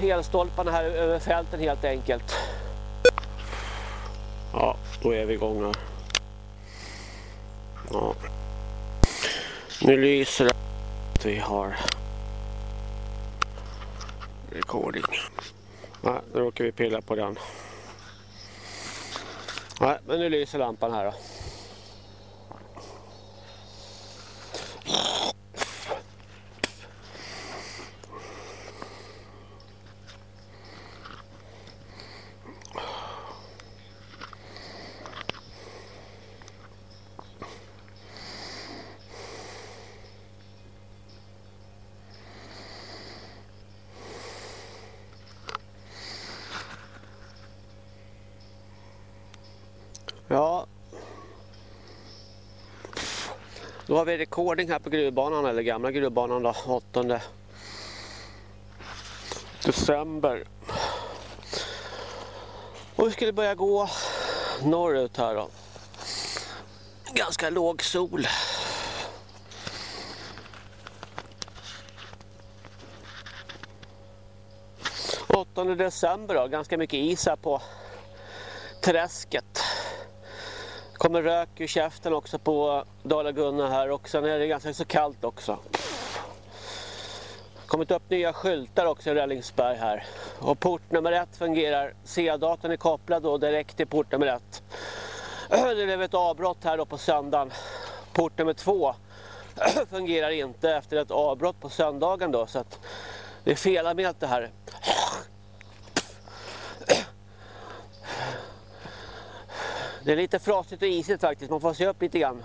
elstolparna här över fälten helt enkelt. Ja, då är vi igång här. Ja. Nu lyser det. att Vi har recording. Nej, nu råkar vi pilla på den. Nej, men nu lyser lampan här då. Ja. Då har vi recording här på gruvbanan, eller gamla gruvbanan då, 8 december. Och vi skulle börja gå norrut här då. Ganska låg sol. Åttonde december då, ganska mycket is här på träsket kommer rök ur käften också på Dala-Gunnar här och sen är det ganska så kallt också. kommit upp nya skyltar också i Rällingsberg här. Och port nummer ett fungerar. C-datorn är kopplad då direkt till port nummer ett. Det blev ett avbrott här då på söndagen. Port nummer två fungerar inte efter ett avbrott på söndagen då så att det är felanmält det här. Det är lite frostigt och isigt faktiskt, man får se upp lite grann.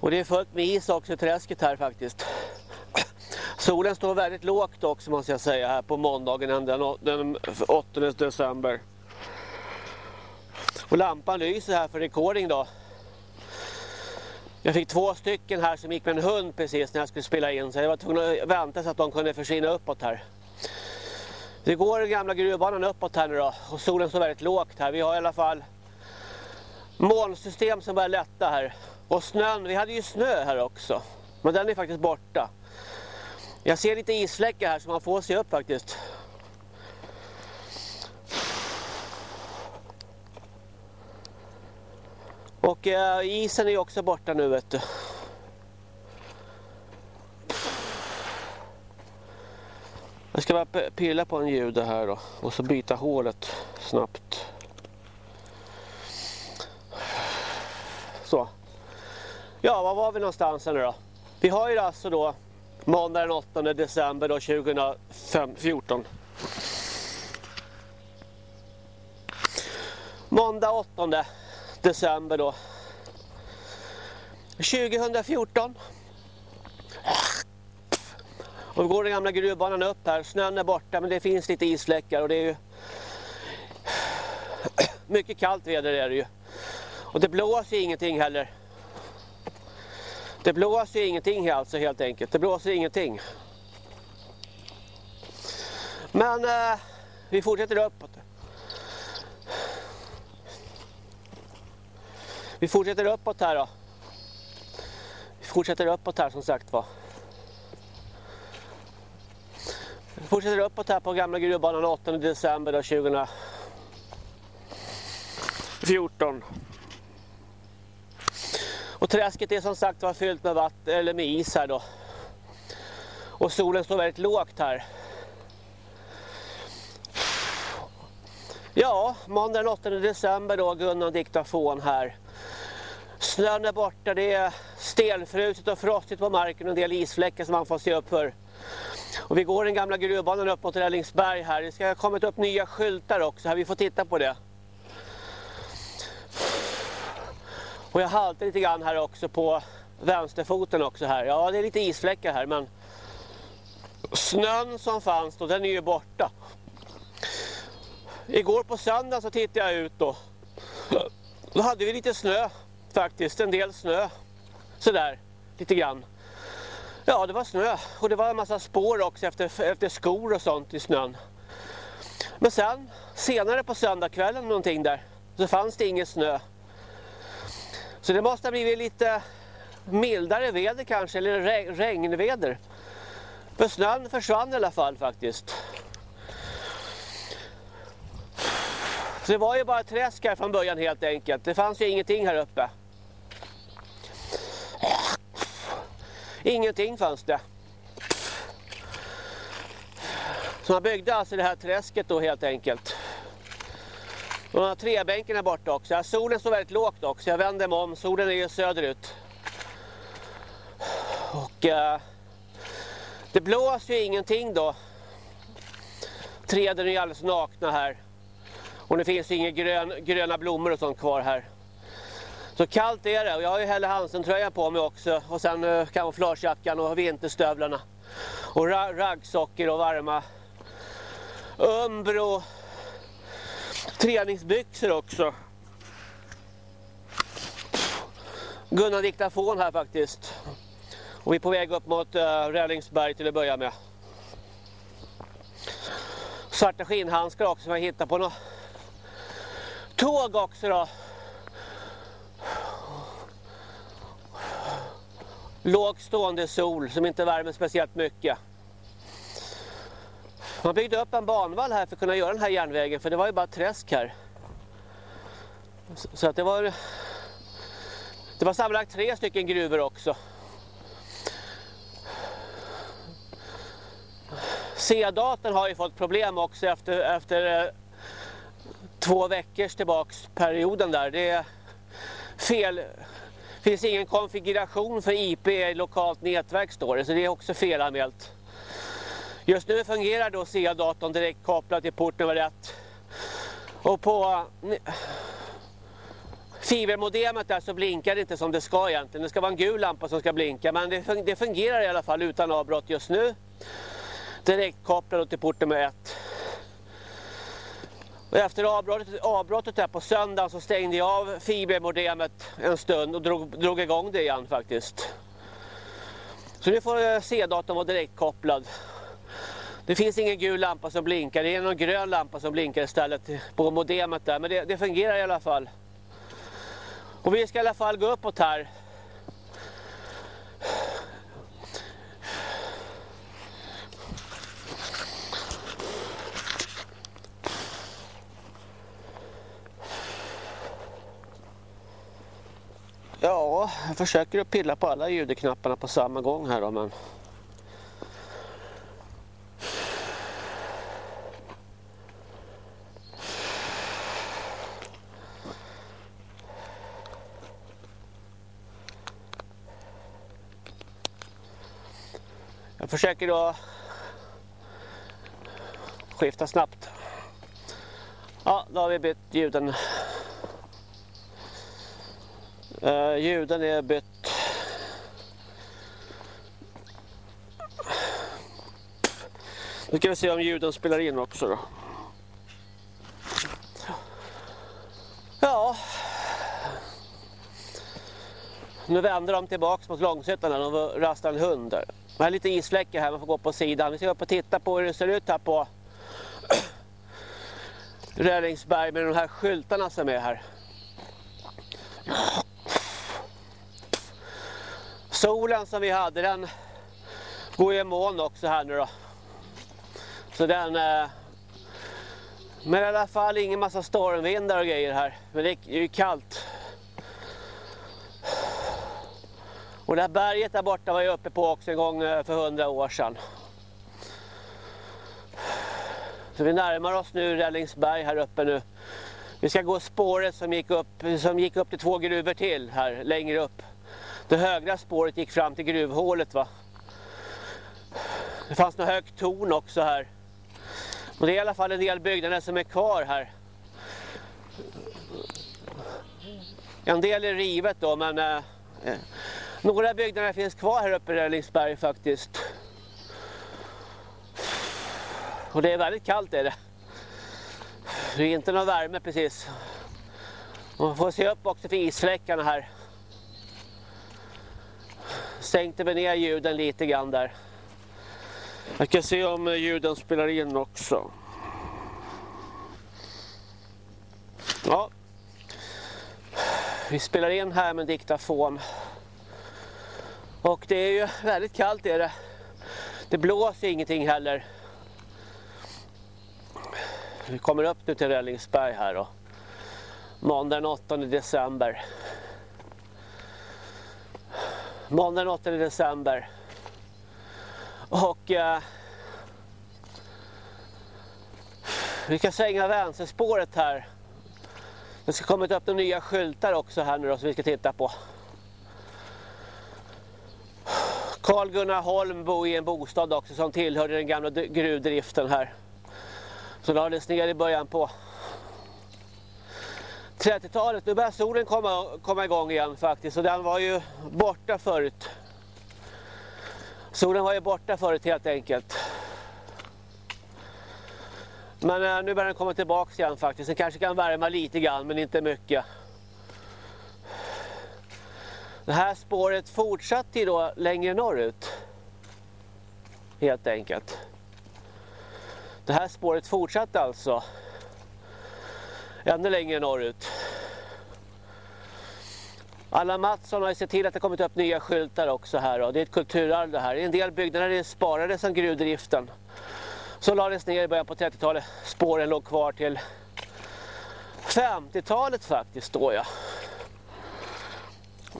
Och det är fullt med is också i träsket här faktiskt. Solen står väldigt lågt också måste jag säga här på måndagen den 8 december. Och lampan lyser här för recording då. Jag fick två stycken här som gick med en hund precis när jag skulle spela in så jag var tvungen att vänta så att de kunde försvinna uppåt här. Det går den gamla gruvbanan uppåt här nu då och solen står väldigt lågt här. Vi har i alla fall molnsystem som börjar lätta här. Och snön, vi hade ju snö här också. Men den är faktiskt borta. Jag ser lite isfläckar här så man får se upp faktiskt. Och eh, isen är också borta nu vet du. Jag ska bara pilla på en ljud här då. Och så byta hålet snabbt. Så. Ja, var var vi någonstans nu då? Vi har ju alltså då måndag den 8 december då 2014. Måndag 8 december då. 2014. Och går den gamla gruvbanan upp här. Snön är borta men det finns lite isfläckar och det är ju mycket kallt väder är det ju. Och det blåser ingenting heller. Det blåser ingenting alltså helt enkelt. Det blåser ingenting. Men eh, vi fortsätter uppåt. Vi fortsätter uppåt här då. Vi fortsätter uppåt här som sagt var. Vi fortsätter uppåt här på gamla gruvbanan 8 december 2014. Och träsket är som sagt var fyllt med vatten eller med is här då. Och solen står väldigt lågt här. Ja, måndag den 8 december då, Gunnar diktafon här. Snön är borta, det är stelfruset och frostigt på marken och en del isfläckar som man får se upp för. Och vi går den gamla gruvbanan upp mot Rällingsberg här. Det ska ha kommit upp nya skyltar också här, vi får titta på det. Och jag haltar lite grann här också på vänsterfoten också här. Ja, det är lite isfläckar här men snön som fanns då, den är ju borta. Igår på söndag så tittade jag ut då. Då hade vi lite snö faktiskt, en del snö. Sådär, lite grann. Ja, det var snö och det var en massa spår också efter, efter skor och sånt i snön. Men sen, senare på söndagskvällen någonting där, så fanns det ingen snö. Så det måste ha blivit lite mildare väder kanske, eller regnväder. För snön försvann i alla fall faktiskt. Så det var ju bara träsk här från början helt enkelt. Det fanns ju ingenting här uppe. Ingenting fanns det. Så man byggde alltså det här träsket då helt enkelt. Och har här trebänken här borta också. solen står väldigt lågt också. Jag vänder mig om. Solen är ju söderut. Och eh, det blåser ju ingenting då. Träden är ju alldeles nakna här. Och det finns inga grön, gröna blommor och sånt kvar här. Så kallt är det och jag har ju Helle Hansen-tröjan på mig också. Och sen eh, kamouflagejackan och vinterstövlarna. Och ra raggsockor och varma Umbro träningsbyxor också. Gunnar diktafon här faktiskt. Och vi är på väg upp mot uh, Rällingsberg till att börja med. Svarta skinnhandskar också som jag hittade på något tåg också då. Lågstående sol som inte värmer speciellt mycket. Man byggde upp en banvall här för att kunna göra den här järnvägen för det var ju bara träsk här. Så att det var det var sammanlagt tre stycken gruvor också. C-datorn har ju fått problem också efter, efter eh, två veckors tillbaks perioden där. Det är fel. Det finns ingen konfiguration för IP i lokalt nätverk står det så det är också felanmält. Just nu fungerar då SEA-datorn direkt kopplad till port nummer ett. Och på fibermodemet där så blinkar det inte som det ska egentligen. Det ska vara en gul lampa som ska blinka men det fungerar i alla fall utan avbrott just nu. Direkt kopplad till port nummer ett. Och efter avbrottet, avbrottet här på söndagen så stängde jag av fibermodemet en stund och drog, drog igång det igen faktiskt. Så nu får C-datorn vara direktkopplad. Det finns ingen gul lampa som blinkar, det är någon grön lampa som blinkar istället på modemet där. Men det, det fungerar i alla fall. Och vi ska i alla fall gå uppåt här. Ja, jag försöker att pilla på alla ljudknapparna på samma gång här då, men Jag försöker då skifta snabbt. Ja, då har vi bytt ljuden. Uh, ljuden är bytt. Nu ska vi se om ljuden spelar in också då. Ja. Nu vänder de tillbaks mot Långshyttan de rastar en hund där. Det har lite isfläckar här, man får gå på sidan. Vi ska upp och titta på hur det ser ut här på Rällingsberg med de här skyltarna som är här. Solen som vi hade den går ju i moln också här nu då. Så den... Eh, men i alla fall ingen massa stormvindar och grejer här. Men det är ju kallt. Och det här berget där borta var jag uppe på också en gång eh, för hundra år sedan. Så vi närmar oss nu Rällingsberg här uppe nu. Vi ska gå spåret som gick upp, som gick upp till två gruvor till här längre upp. Det högra spåret gick fram till gruvhålet va. Det fanns något högt torn också här. Och det är i alla fall en del byggnader som är kvar här. En del är rivet då men eh, några byggnader finns kvar här uppe i Rällingsberg faktiskt. Och det är väldigt kallt är det. Det är inte någon värme precis. Man får se upp också för isfläckarna här. Sänkte vi ner ljuden lite grann där. Jag ska se om ljuden spelar in också. Ja. Vi spelar in här med diktafon. Och det är ju väldigt kallt är det. Det blåser ingenting heller. Vi kommer upp nu till Rällingsberg här då. Måndag den 8 december. Måndag den 8 december. Och eh, vi ska svänga vänsterspåret här. Det ska komma upp nya skyltar också här nu då som vi ska titta på. Carl Gunnar Holm bor i en bostad också som tillhörde den gamla gruvdriften här. Så lades ner i början på 30-talet. Nu börjar solen komma, komma igång igen faktiskt. Och den var ju borta förut. Solen var ju borta förut helt enkelt. Men eh, nu börjar den komma tillbaka igen faktiskt. Den kanske kan värma lite grann men inte mycket. Det här spåret fortsatte ju då längre norrut. Helt enkelt. Det här spåret fortsatte alltså ännu längre norrut. Alla Mattsson har sett till att det kommit upp nya skyltar också här. Och det är ett kulturarv det här. En del byggnader är sparade som gruvdriften. Så lades ner i början på 30-talet. Spåren låg kvar till 50-talet faktiskt då ja.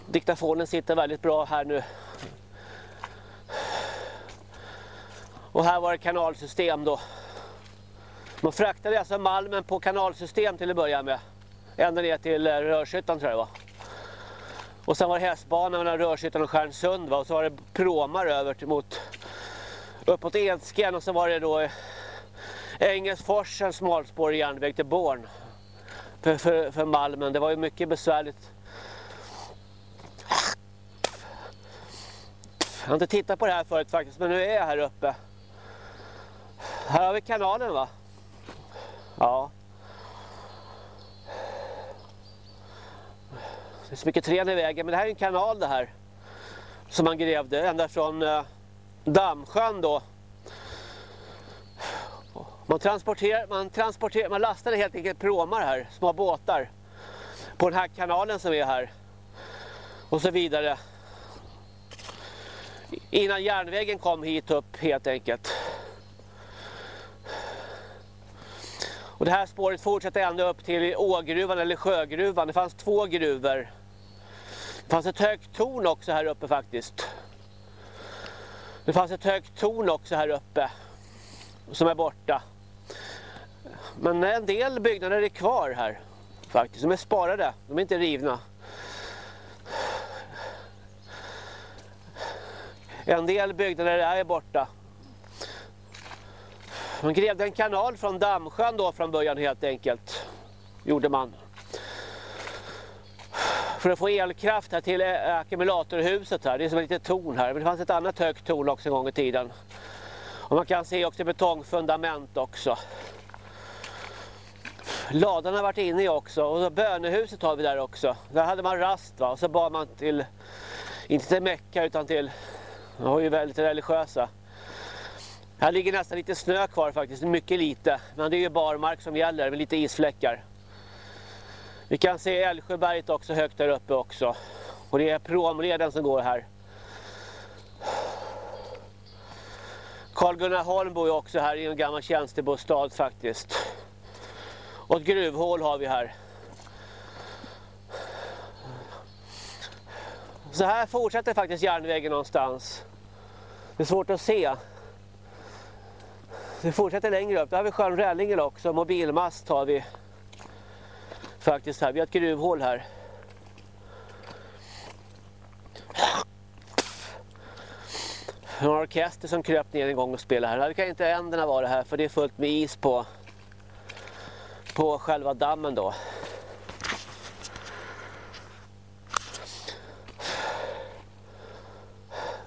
Diktafonen sitter väldigt bra här nu. Och här var det kanalsystem då. Man fraktade alltså malmen på kanalsystem till att börja med. Ända ner till eh, Rörshyttan tror jag det var. Och sen var det hästbana mellan Rörshyttan och Stjärnsund va? och så var det pråmar över till mot uppåt Edsken och sen var det då eh, Engelsfors en smalspårig järnväg till Born för, för, för Malmen. Det var ju mycket besvärligt. Jag har inte tittat på det här förut faktiskt men nu är jag här uppe. Här har vi kanalen va? Ja. Det är så mycket träd i vägen men det här är en kanal det här. Som man grävde ända från eh, Dammsjön då. Man transporterar, man transporterar, man lastade helt enkelt pråmar här, små båtar. På den här kanalen som är här. Och så vidare. Innan järnvägen kom hit upp helt enkelt. Och det här spåret fortsätter ända upp till Ågruvan eller Sjögruvan. Det fanns två gruvor. Det fanns ett högt torn också här uppe faktiskt. Det fanns ett högt torn också här uppe. Som är borta. Men en del byggnader är kvar här. Faktiskt. De är sparade. De är inte rivna. En del byggnader är borta. Man grävde en kanal från Dammsjön då från början helt enkelt. Gjorde man. För att få elkraft här till ackumulatorhuset här. Det är som ett litet torn här. Men det fanns ett annat högt torn också en gång i tiden. Och man kan se också betongfundament också. Ladan har varit inne i också. Och bönehuset har vi där också. Där hade man rast va. Och så bad man till, inte till Mecka utan till, de var ju väldigt religiösa. Här ligger nästan lite snö kvar faktiskt, mycket lite. Men det är ju barmark som gäller med lite isfläckar. Vi kan se Älvsjöberget också högt där uppe också. Och det är promleden som går här. Carl Gunnar Holm bor ju också här i en gammal tjänstebostad faktiskt. Och ett gruvhål har vi här. Så här fortsätter faktiskt järnvägen någonstans. Det är svårt att se. Vi fortsätter längre upp. Där har vi sjön Rällingen också. Mobilmast har vi faktiskt här. Vi har ett gruvhål här. En orkester som kröp ner en gång och spelade här. Det kan inte änderna vara här för det är fullt med is på på själva dammen då.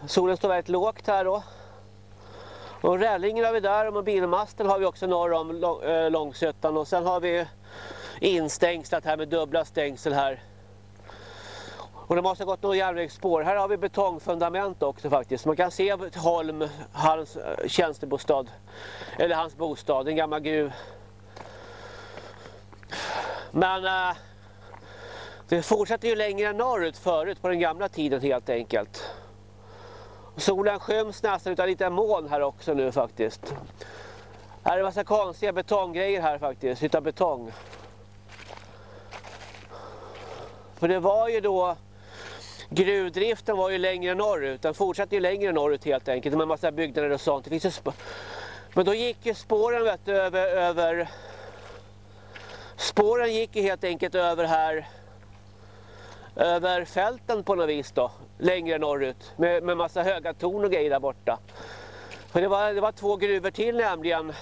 Solen står väldigt lågt här då. Och rällingen har vi där och mobilmasten har vi också norr om eh, Långsötan och sen har vi instängslat här med dubbla stängsel här. Och det måste ha gått några järnvägsspår. Här har vi betongfundament också faktiskt. Man kan se Holm, hans eh, tjänstebostad. Eller hans bostad, en gammal gruv. Men äh, det fortsätter ju längre norrut förut på den gamla tiden helt enkelt. Solen skyms nästan utan lite moln här också nu faktiskt. Här är en massa konstiga betonggrejer här faktiskt, utan betong. För det var ju då gruvdriften var ju längre norrut. Den fortsatte ju längre norrut helt enkelt med en massa byggnader och sånt. Det finns Men då gick ju spåren vet du, över, över Spåren gick ju helt enkelt över här över fälten på något vis då, längre norrut med, med massa höga torn och grejer där borta. För det var, det var två gruvor till nämligen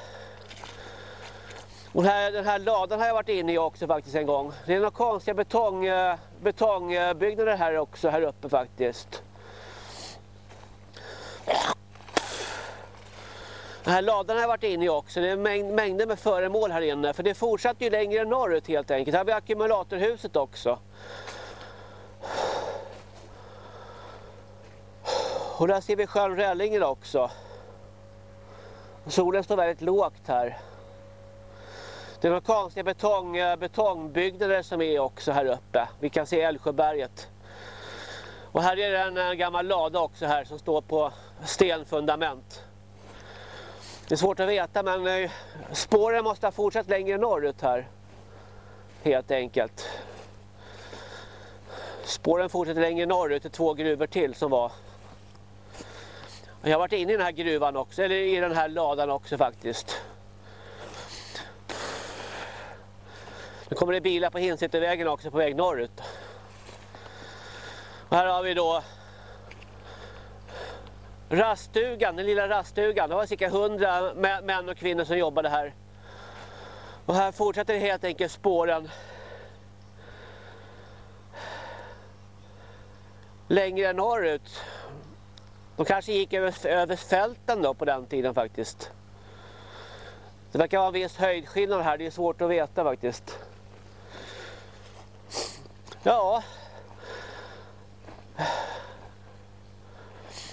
och här, den här ladan har jag varit inne i också faktiskt en gång. Det är några konstiga betong, eh, betongbyggnader här också, här uppe faktiskt. Den här ladan har jag varit inne i också. Det är mäng mängder med föremål här inne. För det fortsatte ju längre norrut helt enkelt. Här har vi ackumulatorhuset också. Och där ser vi sjön Rällingen också. Solen står väldigt lågt här. Det är några konstiga betong, eh, betongbyggnader som är också här uppe. Vi kan se Älvsjöberget. Och här är det en, eh, gammal lada också här som står på stenfundament. Det är svårt att veta men eh, spåren måste ha fortsatt längre norrut här. Helt enkelt. Spåren fortsätter längre norrut till två gruvor till som var. Jag har varit inne i den här gruvan också, eller i den här ladan också faktiskt. Nu kommer det bilar på Hinsättervägen också på väg norrut. Och här har vi då raststugan, den lilla raststugan. Det var cirka 100 män och kvinnor som jobbade här. Och här fortsätter helt enkelt spåren. Längre norrut. De kanske gick över, över fälten då på den tiden faktiskt. Det verkar vara en viss höjdskillnad här, det är svårt att veta faktiskt. Ja.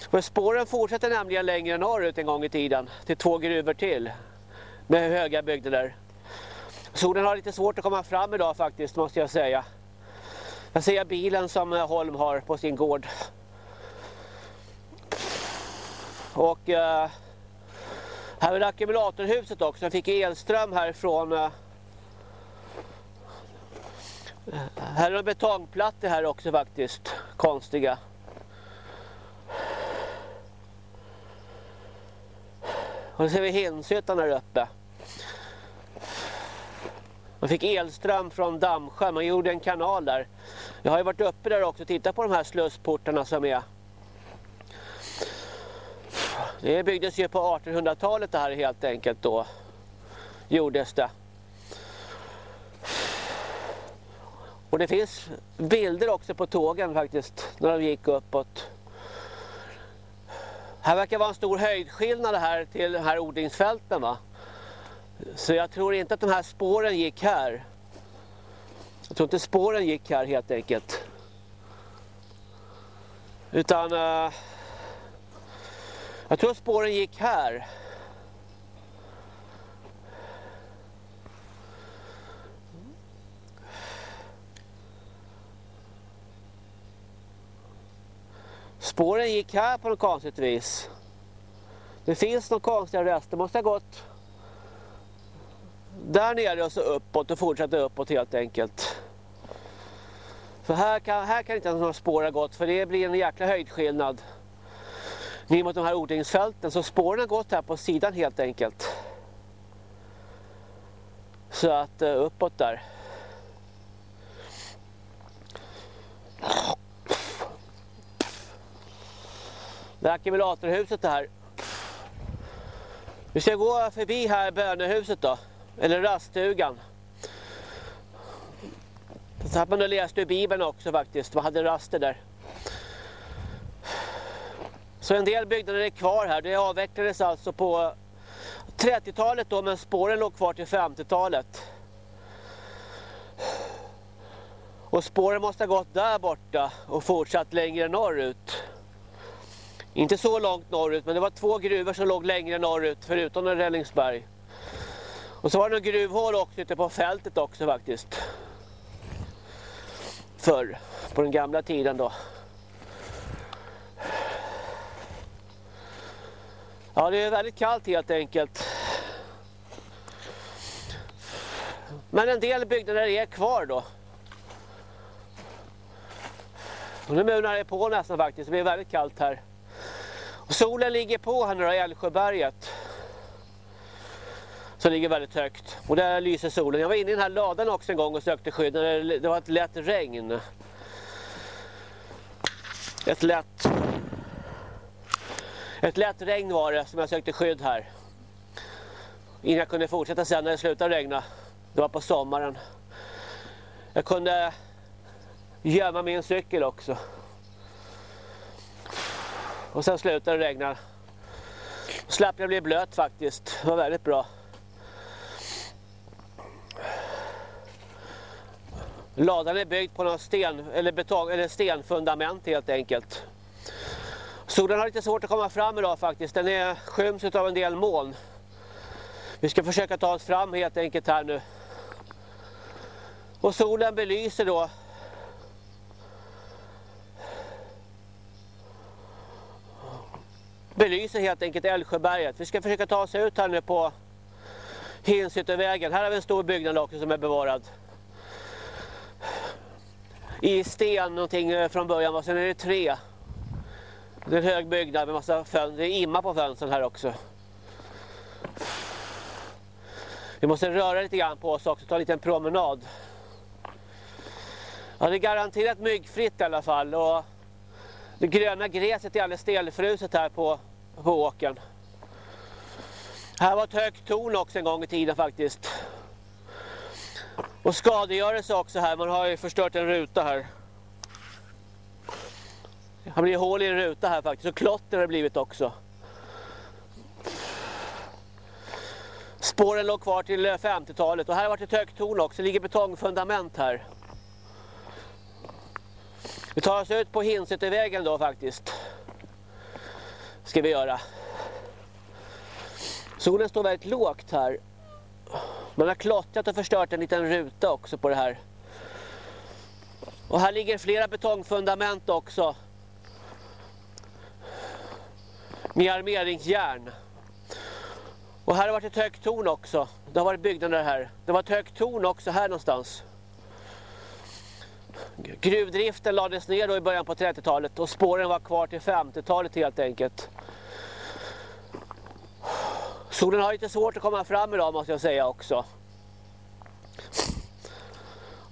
Men spåren fortsätter nämligen längre norrut en gång i tiden. Till två gruvor till. Med höga byggnader. Solen har lite svårt att komma fram idag faktiskt måste jag säga. Jag ser bilen som Holm har på sin gård. Och eh, här vid ackumulatorhuset också. Jag fick elström härifrån eh, här är några betongplattor här också faktiskt. Konstiga. Och så ser vi Hinshyttan här uppe. Man fick elström från Dammsjö. Man gjorde en kanal där. Jag har ju varit uppe där också och tittat på de här slussportarna som är. Det byggdes ju på 1800-talet det här helt enkelt då. Gjordes det. Och det finns bilder också på tågen faktiskt när de gick uppåt. Här verkar vara en stor höjdskillnad här till de här odlingsfälten va. Så jag tror inte att de här spåren gick här. Jag tror inte spåren gick här helt enkelt. Utan uh, jag tror spåren gick här. Spåren gick här på något konstigt vis. Det finns några konstiga rester. måste ha gått där nere och så uppåt och fortsätta uppåt helt enkelt. För här kan, här kan inte några spår ha gått för det blir en jäkla höjdskillnad. Ner mot de här odlingsfälten. Så spåren har gått här på sidan helt enkelt. Så att eh, uppåt där. Det här ackumulatorhuset det här. Vi ska gå förbi här bönehuset då. Eller raststugan. Så att man läst i Bibeln också faktiskt. Man hade raster där. Så en del byggnader är kvar här. Det avvecklades alltså på 30-talet då men spåren låg kvar till 50-talet. Och spåren måste ha gått där borta och fortsatt längre norrut. Inte så långt norrut, men det var två gruvor som låg längre norrut, förutom Rällingsberg. Och så var det några gruvhål också ute på fältet också faktiskt. Förr, på den gamla tiden då. Ja, det är väldigt kallt helt enkelt. Men en del byggnader är kvar då. Och nu munar det på nästan faktiskt, det blir väldigt kallt här. Och solen ligger på här nu då, Älvsjöberget. Som ligger väldigt högt. Och där lyser solen. Jag var inne i den här ladan också en gång och sökte skydd. När det var ett lätt regn. Ett lätt... Ett lätt regn var det som jag sökte skydd här. Innan jag kunde fortsätta sen när det slutade regna. Det var på sommaren. Jag kunde gömma min cykel också. Och sen slutade det regna. Slapp jag bli blöt faktiskt. Det var väldigt bra. Ladan är byggd på någon sten eller betong eller stenfundament helt enkelt. Solen har lite svårt att komma fram idag faktiskt. Den är skyms av en del moln. Vi ska försöka ta oss fram helt enkelt här nu. Och solen belyser då belyser helt enkelt Älvsjöberget. Vi ska försöka ta oss ut här nu på Hinsyttervägen. Här har vi en stor byggnad också som är bevarad. I sten någonting eh, från början, och sen är det tre. Det är en hög byggnad med massa fönster. Det är imma på fönstren här också. Vi måste röra lite grann på oss också, ta en liten promenad. Ja, det är garanterat myggfritt i alla fall. Och det gröna gräset är alldeles stelfruset här på, på åkern. Här var ett högt torn också en gång i tiden faktiskt. Och skadegörelse också här, man har ju förstört en ruta här. Det har blivit hål i en ruta här faktiskt, och klotter har det blivit också. Spåren låg kvar till eh, 50-talet och här har varit ett högt torn också, det ligger betongfundament här. Vi tar oss ut på Hinsätervägen då faktiskt. Ska vi göra. Solen står väldigt lågt här. Man har klottrat och förstört en liten ruta också på det här. Och här ligger flera betongfundament också. Med armeringsjärn. Och här har varit ett högt torn också. Det har varit byggnader här. Det var ett högt torn också här någonstans. Gruvdriften lades ner då i början på 30-talet och spåren var kvar till 50-talet helt enkelt. Solen har lite svårt att komma fram idag måste jag säga också.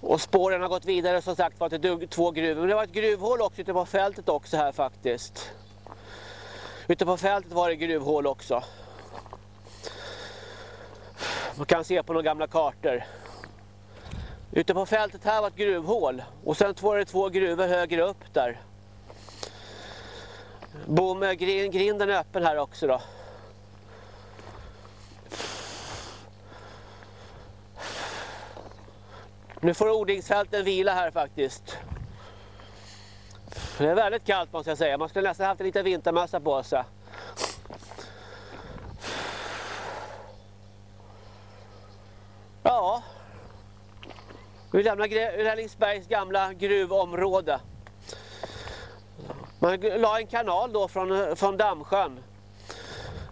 Och spåren har gått vidare som sagt var till två gruvor. Men det var ett gruvhål också ute på fältet också här faktiskt. Ute på fältet var det gruvhål också. Man kan se på några gamla kartor. Ute på fältet här var ett gruvhål. Och sen var det två gruvor högre upp där. Bom, eh, grinden är öppen här också då. Nu får odlingsfälten vila här faktiskt. Det är väldigt kallt måste jag säga. Man skulle nästan haft en liten vintermössa på sig. Ja. Vi lämnar Rällingsbergs gamla gruvområde. Man la en kanal då från, från Dammsjön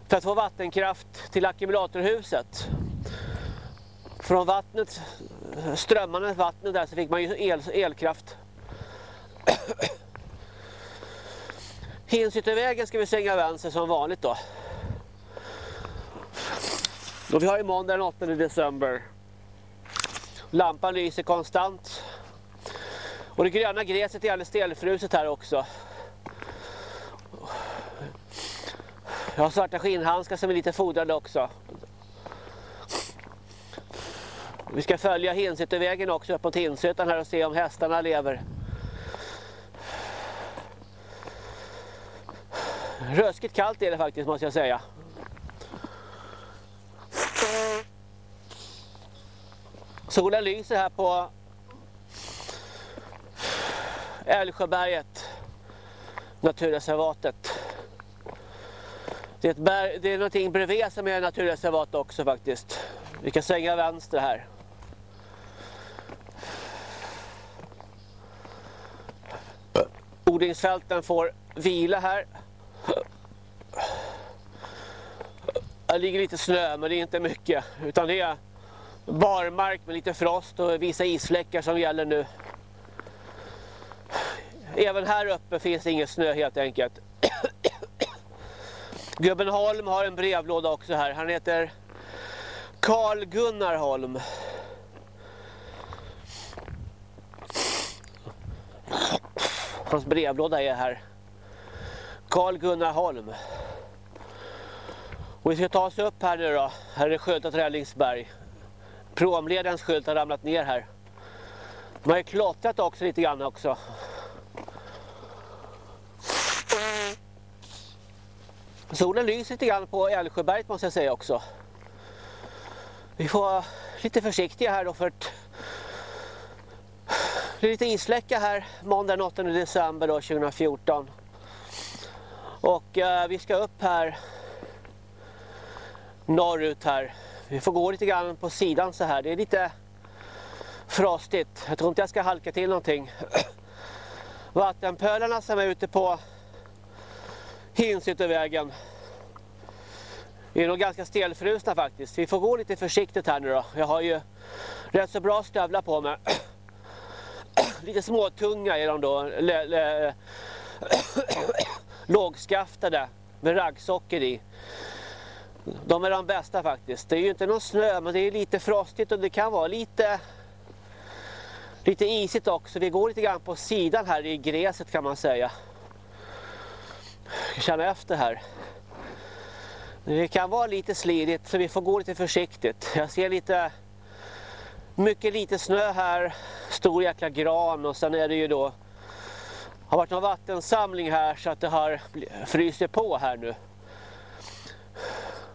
för att få vattenkraft till ackumulatorhuset. Från vattnet, strömmande vattnet där så fick man ju el, elkraft. Hinsyttervägen ska vi svänga vänster som vanligt då. Och vi har ju måndag den 8 december. Lampan lyser konstant. Och det gröna gräset är alldeles stelfruset här också. Jag har svarta skinnhandskar som är lite fodrade också. Vi ska följa Hinsyttervägen också upp mot Hinsyttan här och se om hästarna lever. Röskigt kallt är det faktiskt måste jag säga. Solen lyser här på Älvsjöberget, naturreservatet. Det är, ett berg, det är någonting bredvid som är naturreservat också faktiskt. Vi kan svänga vänster här. Odlingsfälten får vila här. Det ligger lite snö men det är inte mycket utan det är barmark med lite frost och vissa isfläckar som gäller nu. Även här uppe finns det ingen snö helt enkelt. Gubben Holm har en brevlåda också här. Han heter Karl Gunnar Holm. Hans brevlåda är här. Karl Gunnar Holm. Och vi ska ta oss upp här nu då. Här är skyltat Rällingsberg. Promledens skylt har ramlat ner här. De har ju klottrat också lite grann också. Solen lyser lite grann på Älvsjöberget måste jag säga också. Vi får vara lite försiktiga här då för att det är lite isläcka här måndag den 8 december då, 2014. Och eh, vi ska upp här norrut här. Vi får gå lite grann på sidan så här. Det är lite frostigt. Jag tror inte jag ska halka till någonting. Vattenpölarna som är ute på Hinsyttervägen är nog ganska stelfrusna faktiskt. Vi får gå lite försiktigt här nu då. Jag har ju rätt så bra stövlar på mig. lite småtunga är de då. lågskaftade med raggsocker i. De är de bästa faktiskt. Det är ju inte någon snö men det är lite frostigt och det kan vara lite lite isigt också. Vi går lite grann på sidan här i gräset kan man säga. Känna efter här. Det kan vara lite slidigt så vi får gå lite försiktigt. Jag ser lite mycket lite snö här, stor jäkla gran och sen är det ju då har varit någon vattensamling här så att det har fryser på här nu.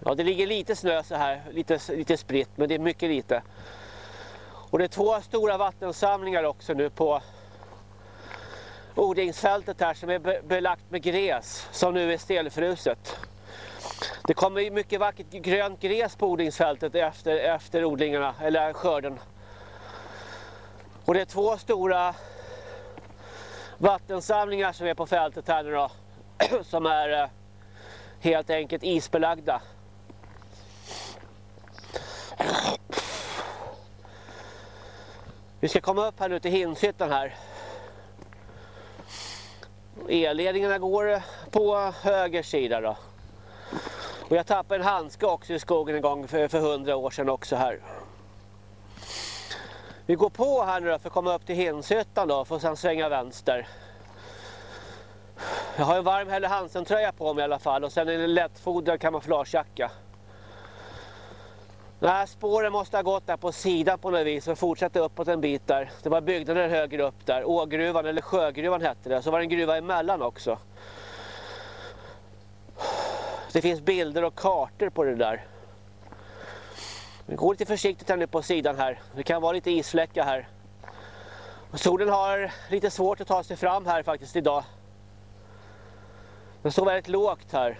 Ja, det ligger lite snö så här, lite, lite spritt, men det är mycket lite. Och det är två stora vattensamlingar också nu på odlingsfältet här som är belagt med gräs som nu är stelfruset. Det kommer mycket vackert grönt gräs på odlingsfältet efter, efter odlingarna, eller skörden. Och det är två stora vattensamlingar som är på fältet här nu då. Som är eh, helt enkelt isbelagda. Vi ska komma upp här nu till Hinshyttan här. Elledningarna går eh, på höger sida då. Och jag tappade en handske också i skogen en gång för, för hundra år sedan också här. Vi går på här nu då för att komma upp till Hinshyttan då för att sedan svänga vänster. Jag har en varm Helle Hansen-tröja på mig i alla fall och sen en lättfodrad kamouflagejacka. Nej, spåren måste ha gått där på sidan på något vis och fortsätta uppåt en bit där. Det var byggnader högre upp där. Ågruvan eller Sjögruvan hette det. Så var det en gruva emellan också. Det finns bilder och kartor på det där. Vi går lite försiktigt här nu på sidan här. Det kan vara lite isfläckar här. solen har lite svårt att ta sig fram här faktiskt idag. Den står väldigt lågt här.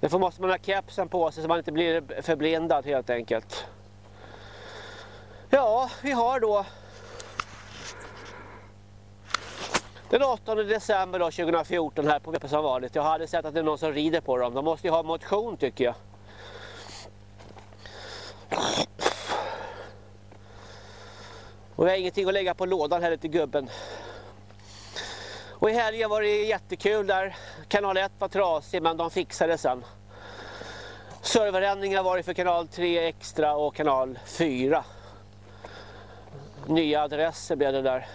Därför måste man ha kepsen på sig så man inte blir förblindad helt enkelt. Ja, vi har då den 8 december då, 2014 här på VP som vanligt. Jag hade sett att det är någon som rider på dem. De måste ju ha motion tycker jag. Och jag har ingenting att lägga på lådan heller till gubben. Och i helgen var det jättekul där. Kanal 1 var trasig men de fixade sen. Serverändringar var det för kanal 3 extra och kanal 4. Nya adresser blev det där.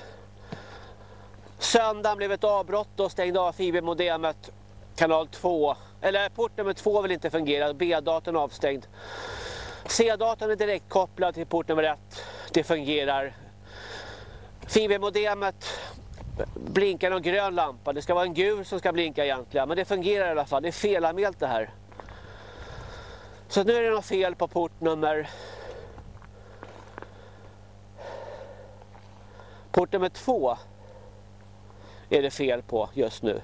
Söndagen blev ett avbrott och stängde av fibermodemet kanal 2. Eller port nummer 2 vill inte fungera, B-datorn avstängd. C-datorn är direkt kopplad till port nummer 1. Det fungerar. Fibermodemet blinkar någon grön lampa. Det ska vara en gul som ska blinka egentligen. Men det fungerar i alla fall. Det är felanmält det här. Så nu är det något fel på port nummer... Port nummer två är det fel på just nu.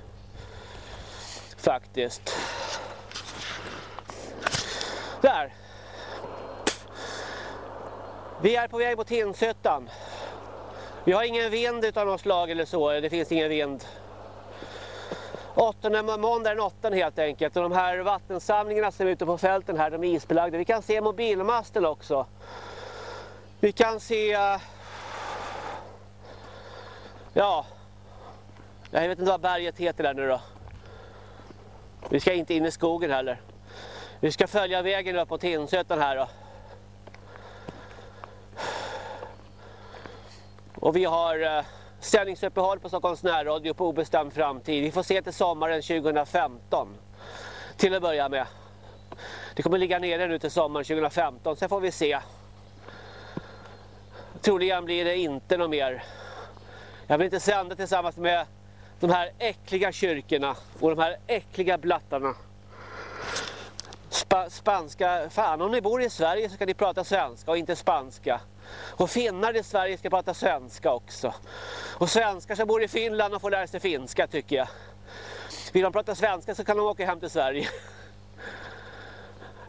Faktiskt. Där. Vi är på väg mot Hinshyttan. Vi har ingen vind utan något slag eller så. Det finns ingen vind. Åttonde måndag den 8 helt enkelt. Och de här vattensamlingarna som är ute på fälten här, de är isbelagda. Vi kan se mobilmasten också. Vi kan se... Ja. Jag vet inte vad berget heter där nu då. Vi ska inte in i skogen heller. Vi ska följa vägen upp mot Hinsötan här då. Och vi har eh, sändningsuppehåll på Stockholms närradio på obestämd framtid. Vi får se till sommaren 2015. Till att börja med. Det kommer ligga nere nu till sommaren 2015. Sen får vi se. Troligen blir det inte något mer. Jag vill inte sända tillsammans med de här äckliga kyrkorna och de här äckliga blattarna. Sp spanska, fan om ni bor i Sverige så kan ni prata svenska och inte spanska. Och finnar i Sverige ska prata svenska också. Och svenskar som bor i Finland och får lära sig finska tycker jag. Vill de prata svenska så kan de åka hem till Sverige.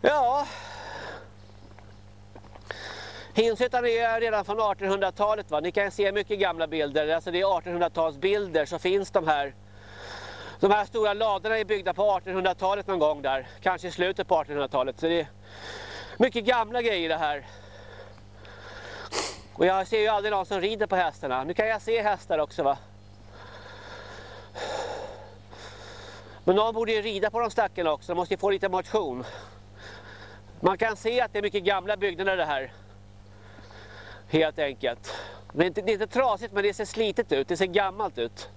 Ja. Hinshyttan är redan från 1800-talet va. Ni kan se mycket gamla bilder. Alltså det är 1800-talsbilder så finns de här. De här stora ladorna är byggda på 1800-talet någon gång där. Kanske i slutet på 1800-talet. Så det är mycket gamla grejer det här. Och jag ser ju aldrig någon som rider på hästarna. Nu kan jag se hästar också va. Men någon borde ju rida på de stackarna också. De måste ju få lite motion. Man kan se att det är mycket gamla byggnader det här. Helt enkelt. Det är, inte, det är inte trasigt men det ser slitet ut. Det ser gammalt ut.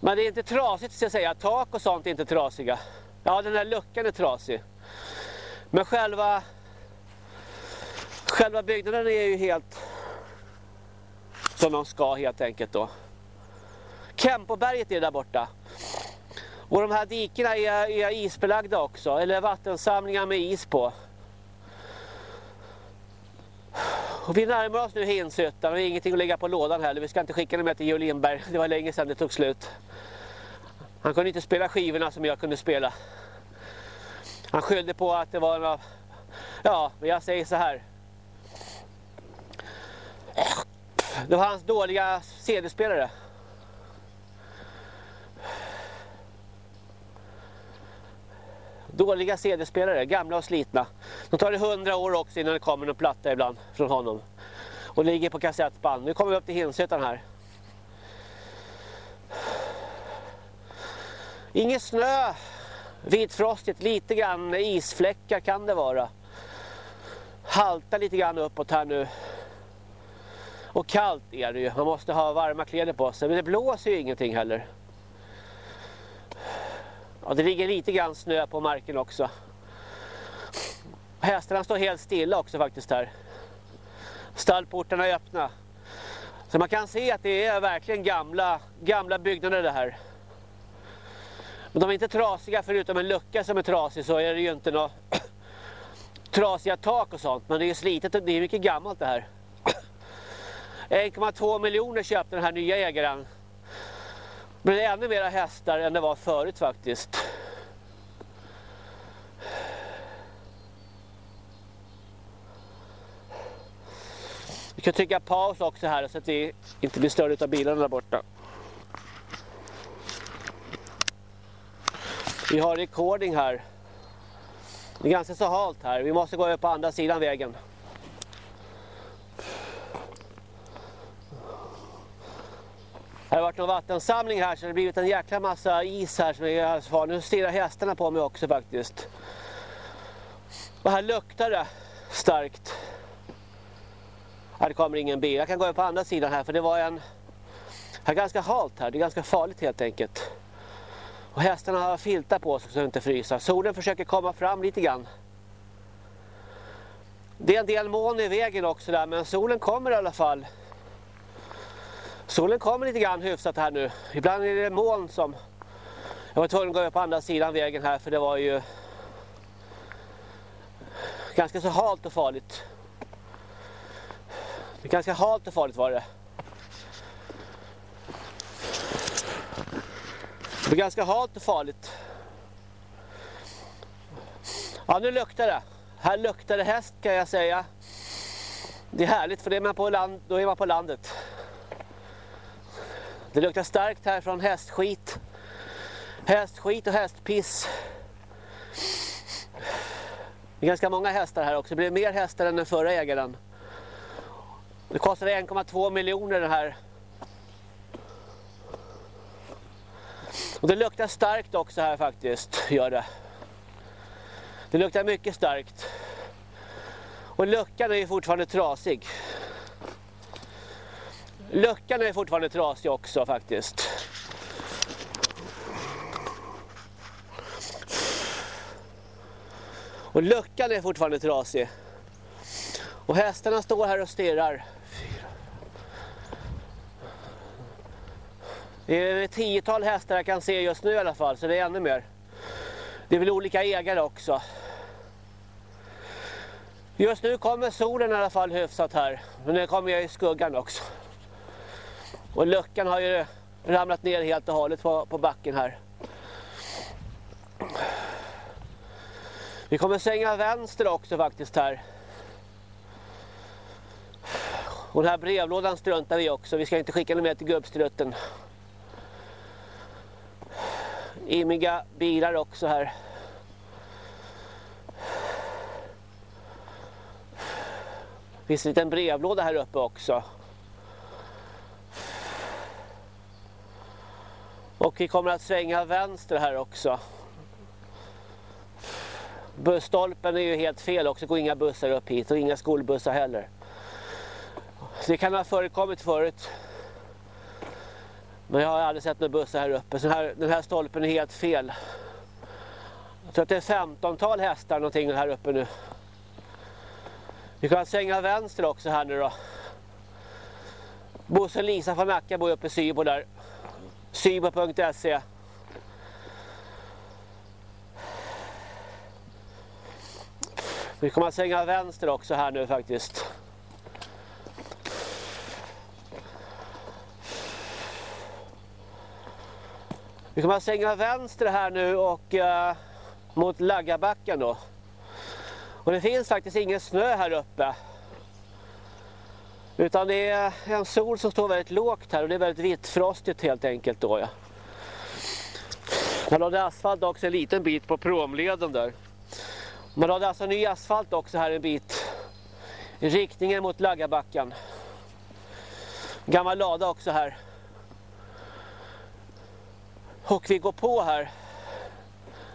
Men det är inte trasigt ska jag säga. Tak och sånt är inte trasiga. Ja den här luckan är trasig. Men själva Själva byggnaden är ju helt som de ska helt enkelt då. Kempoberget är där borta. Och de här dikena är, är isbelagda också, eller vattensamlingar med is på. Och vi närmar oss nu Hinshyttan och ingenting att lägga på lådan heller. Vi ska inte skicka med till Joe Lindberg. Det var länge sedan det tog slut. Han kunde inte spela skivorna som jag kunde spela. Han skyllde på att det var en Ja, men jag säger så här. Det var hans dåliga CD-spelare. Dåliga CD-spelare, gamla och slitna. De tar det hundra år också innan det kommer någon platta ibland från honom. Och ligger på kassettband. Nu kommer vi upp till Hinshyttan här. Ingen snö. Vitfrostigt, lite grann isfläckar kan det vara. Halta lite grann uppåt här nu. Och kallt är det ju. Man måste ha varma kläder på sig. Men det blåser ju ingenting heller. Ja, det ligger lite grann snö på marken också. Hästarna står helt stilla också faktiskt här. Stallportarna är öppna. Så man kan se att det är verkligen gamla, gamla byggnader det här. Men de är inte trasiga förutom en lucka som är trasig så är det ju inte några trasiga tak och sånt. Men det är slitet och det är mycket gammalt det här. 1,2 miljoner köpte den här nya ägaren. Men det är ännu mera hästar än det var förut faktiskt. Vi kan trycka paus också här så att vi inte blir störda av bilarna där borta. Vi har recording här. Det är ganska så halt här. Vi måste gå över på andra sidan vägen. Det har varit en vattensamling här så det har blivit en jäkla massa is här som är alldeles farlig. Nu stirrar hästarna på mig också faktiskt. Och här luktar det starkt. Här kommer ingen bil. Jag kan gå på andra sidan här för det var en... Det är ganska halt här. Det är ganska farligt helt enkelt. Och hästarna har filtar på sig så att inte frysa. Solen försöker komma fram lite grann. Det är en del moln i vägen också där men solen kommer i alla fall. Solen kommer lite grann hyfsat här nu. Ibland är det moln som... Jag var tvungen att gå upp på andra sidan vägen här för det var ju... Ganska så halt och farligt. Det är ganska halt och farligt var det. Det är ganska halt och farligt. Ja, nu luktar det. Här luktar det häst kan jag säga. Det är härligt för det är man på land, då är man på landet. Det luktar starkt här från hästskit. Hästskit och hästpiss. Det är ganska många hästar här också. Det blir mer hästar än den förra ägaren. Det kostade 1,2 miljoner den här. Och det luktar starkt också här faktiskt, gör det. Det luktar mycket starkt. Och luckan är ju fortfarande trasig. Luckan är fortfarande trasig också faktiskt. Och luckan är fortfarande trasig. Och hästarna står här och stirrar. Det är ett tiotal hästar jag kan se just nu i alla fall, så det är ännu mer. Det är väl olika ägare också. Just nu kommer solen i alla fall hyfsat här. Men nu kommer jag i skuggan också. Och luckan har ju ramlat ner helt och hållet på, på backen här. Vi kommer svänga vänster också faktiskt här. Och den här brevlådan struntar vi också. Vi ska inte skicka den med till gubbstrutten. Immiga bilar också här. Det finns en liten brevlåda här uppe också. Och vi kommer att svänga vänster här också. Busstolpen är ju helt fel också, det går inga bussar upp hit och inga skolbussar heller. Det kan ha förekommit förut. Men jag har aldrig sett några bussar här uppe. Så här, den här stolpen är helt fel. Jag tror att det är 15-tal hästar någonting här uppe nu. Vi kan svänga vänster också här nu då. Bosse Lisa från Nacka bor uppe i Sybo där. Sybo.se Vi kommer att svänga vänster också här nu faktiskt. Vi kommer att svänga vänster här nu och eh, mot Laggabacken då. Och det finns faktiskt ingen snö här uppe. Utan det är en sol som står väldigt lågt här och det är väldigt vittfrostigt helt enkelt då ja. Man hade asfalt också en liten bit på promleden där. Man hade alltså ny asfalt också här en bit i riktningen mot Laggabacken. Gammal lada också här. Och vi går på här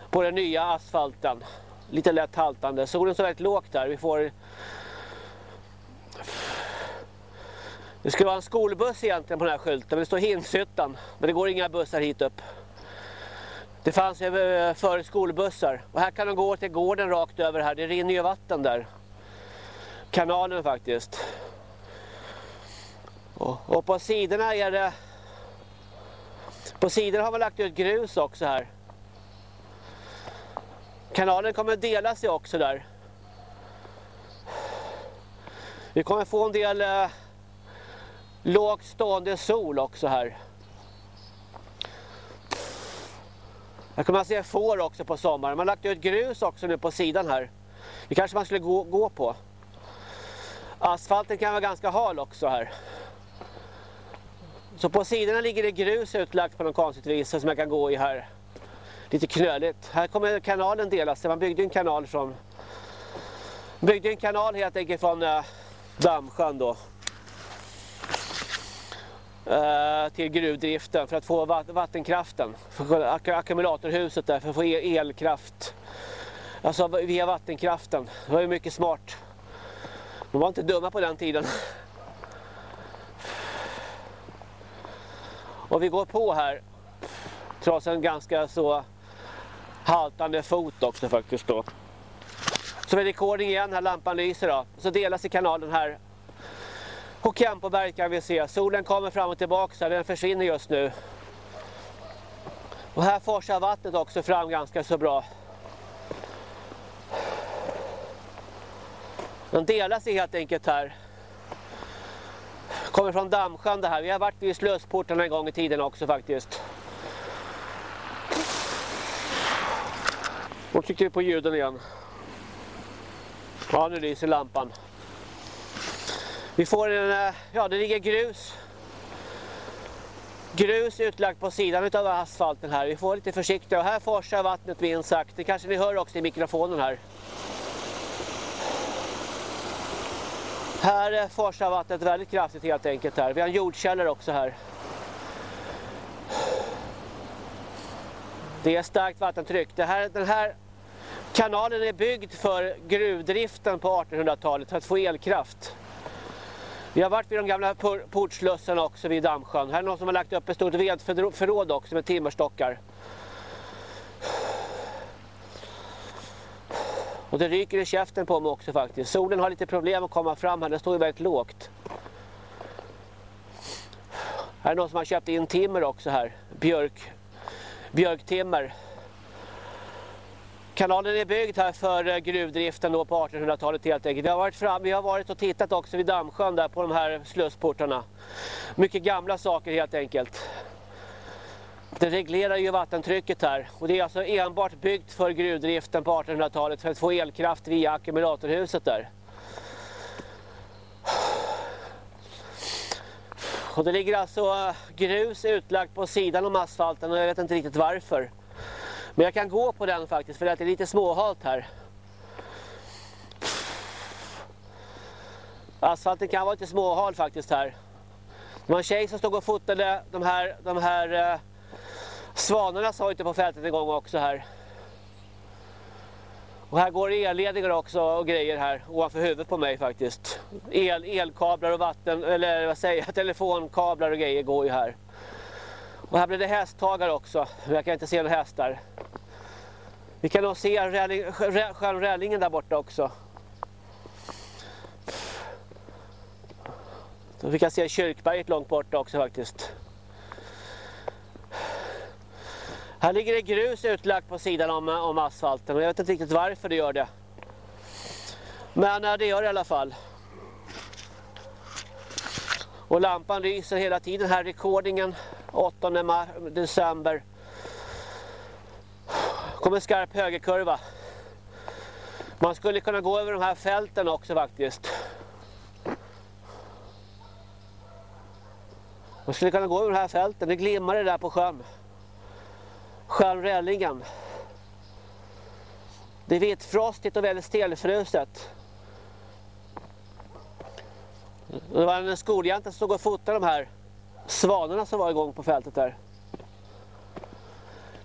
på den nya asfalten. Lite lätt haltande. Solen står väldigt lågt där. Vi får det skulle vara en skolbuss egentligen på den här skylten, men det står Hinshyttan. Men det går inga bussar hit upp. Det fanns ju eh, före skolbussar. Och här kan de gå till gården rakt över här. Det rinner ju vatten där. Kanalen faktiskt. Och, på sidorna är det... På sidorna har man lagt ut grus också här. Kanalen kommer att dela sig också där. Vi kommer få en del eh, lågt stående sol också här. Här kan man se får också på sommaren. Man har lagt ut grus också nu på sidan här. Det kanske man skulle gå, gå på. Asfalten kan vara ganska hal också här. Så på sidorna ligger det grus utlagt på något konstigt vis som jag kan gå i här. Lite knöligt. Här kommer kanalen delas. Man byggde en kanal från byggde en kanal helt enkelt från eh, äh, Dammsjön då. Eh, till gruvdriften för att få vattenkraften. För ackumulatorhuset där för att få elkraft. Alltså via vattenkraften. Det var ju mycket smart. De var inte dumma på den tiden. Och vi går på här. Trots en ganska så haltande fot också faktiskt då. Så är recording igen, här lampan lyser då. Så delas i kanalen här. Och Kempoberg kan vi se. Solen kommer fram och tillbaka den försvinner just nu. Och här forsar vattnet också fram ganska så bra. Den delar sig helt enkelt här. Kommer från Dammsjön det här. Vi har varit vid Slösporten en gång i tiden också faktiskt. Och tryckte vi på ljuden igen. Ja, nu lyser lampan. Vi får en, eh, ja det ligger grus. Grus utlagt på sidan av asfalten här. Vi får lite försiktiga och här forsar vattnet minst sagt. Det kanske ni hör också i mikrofonen här. Här eh, forsar vattnet väldigt kraftigt helt enkelt här. Vi har en jordkällare också här. Det är starkt vattentryck. Det här, den här kanalen är byggd för gruvdriften på 1800-talet för att få elkraft. Vi har varit vid de gamla portslussarna också vid Dammsjön. Här är någon som har lagt upp ett stort vedförråd också med timmerstockar. Och det ryker i käften på mig också faktiskt. Solen har lite problem att komma fram här, den står ju väldigt lågt. Här är någon som har köpt in timmer också här. Björk, björktimmer. Kanalen är byggd här för eh, gruvdriften då på 1800-talet helt enkelt. Vi har, varit fram, vi har varit och tittat också vid Dammsjön där på de här slussportarna. Mycket gamla saker helt enkelt. Det reglerar ju vattentrycket här och det är alltså enbart byggt för gruvdriften på 1800-talet för att få elkraft via ackumulatorhuset där. Och det ligger alltså eh, grus utlagt på sidan om asfalten och jag vet inte riktigt varför. Men jag kan gå på den faktiskt för det är lite småhalt här. Asfalten kan vara lite småhal faktiskt här. Det var en tjej som stod och fotade de här, de här eh, svanarna som var ute på fältet en gång också här. Och här går elledningar också och grejer här ovanför huvudet på mig faktiskt. El, elkablar och vatten, eller vad säger jag, telefonkablar och grejer går ju här. Och här blir det hästhagar också, men jag kan inte se några hästar. Vi kan nog se själv rällingen där borta också. Vi kan se kyrkberget långt borta också faktiskt. Här ligger det grus utlagt på sidan om, om asfalten och jag vet inte riktigt varför det gör det. Men eh, det gör det i alla fall. Och lampan lyser hela tiden här, rekordingen 8 december. Kommer en skarp högerkurva. Man skulle kunna gå över de här fälten också faktiskt. Man skulle kunna gå över de här fälten, det glimmar det där på sjön. Sjön Rällingen. Det är vitfrostigt och väldigt stelfruset. Det var en skoljante som stod och fotade de här svanarna som var igång på fältet där.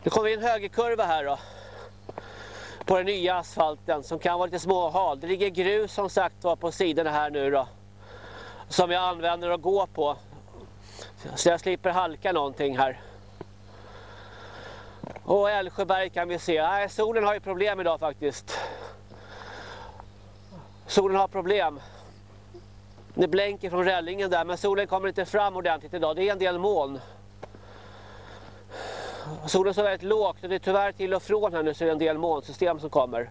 Nu kommer vi en högerkurva här då. På den nya asfalten som kan vara lite småhal. Det ligger grus som sagt var på sidorna här nu då. Som jag använder att gå på. Så jag slipper halka någonting här. Och Älvsjöberg kan vi se. Nej, solen har ju problem idag faktiskt. Solen har problem. Det blänker från rällingen där men solen kommer inte fram ordentligt idag. Det är en del moln. Solen står väldigt lågt och det är tyvärr till och från här nu så är det en del molnsystem som kommer.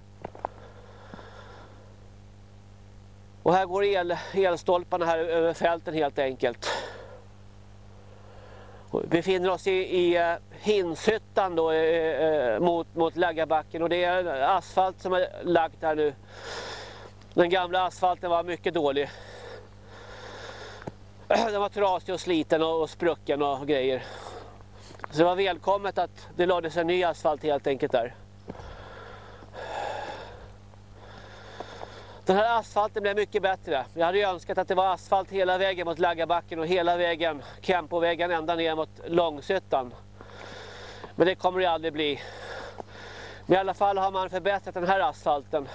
Och här går el, elstolparna här över fälten helt enkelt. Vi befinner oss i, i eh, Hinshyttan då, eh, eh, mot, mot Läggabacken och det är asfalt som är lagt här nu. Den gamla asfalten var mycket dålig. Den var trasig och sliten och, och sprucken och grejer. Så det var välkommet att det lades en ny asfalt helt enkelt där. Den här asfalten blev mycket bättre. Jag hade önskat att det var asfalt hela vägen mot Laggabacken och hela vägen, Kempovägen ända ner mot Långsötan. Men det kommer det aldrig bli. Men i alla fall har man förbättrat den här asfalten.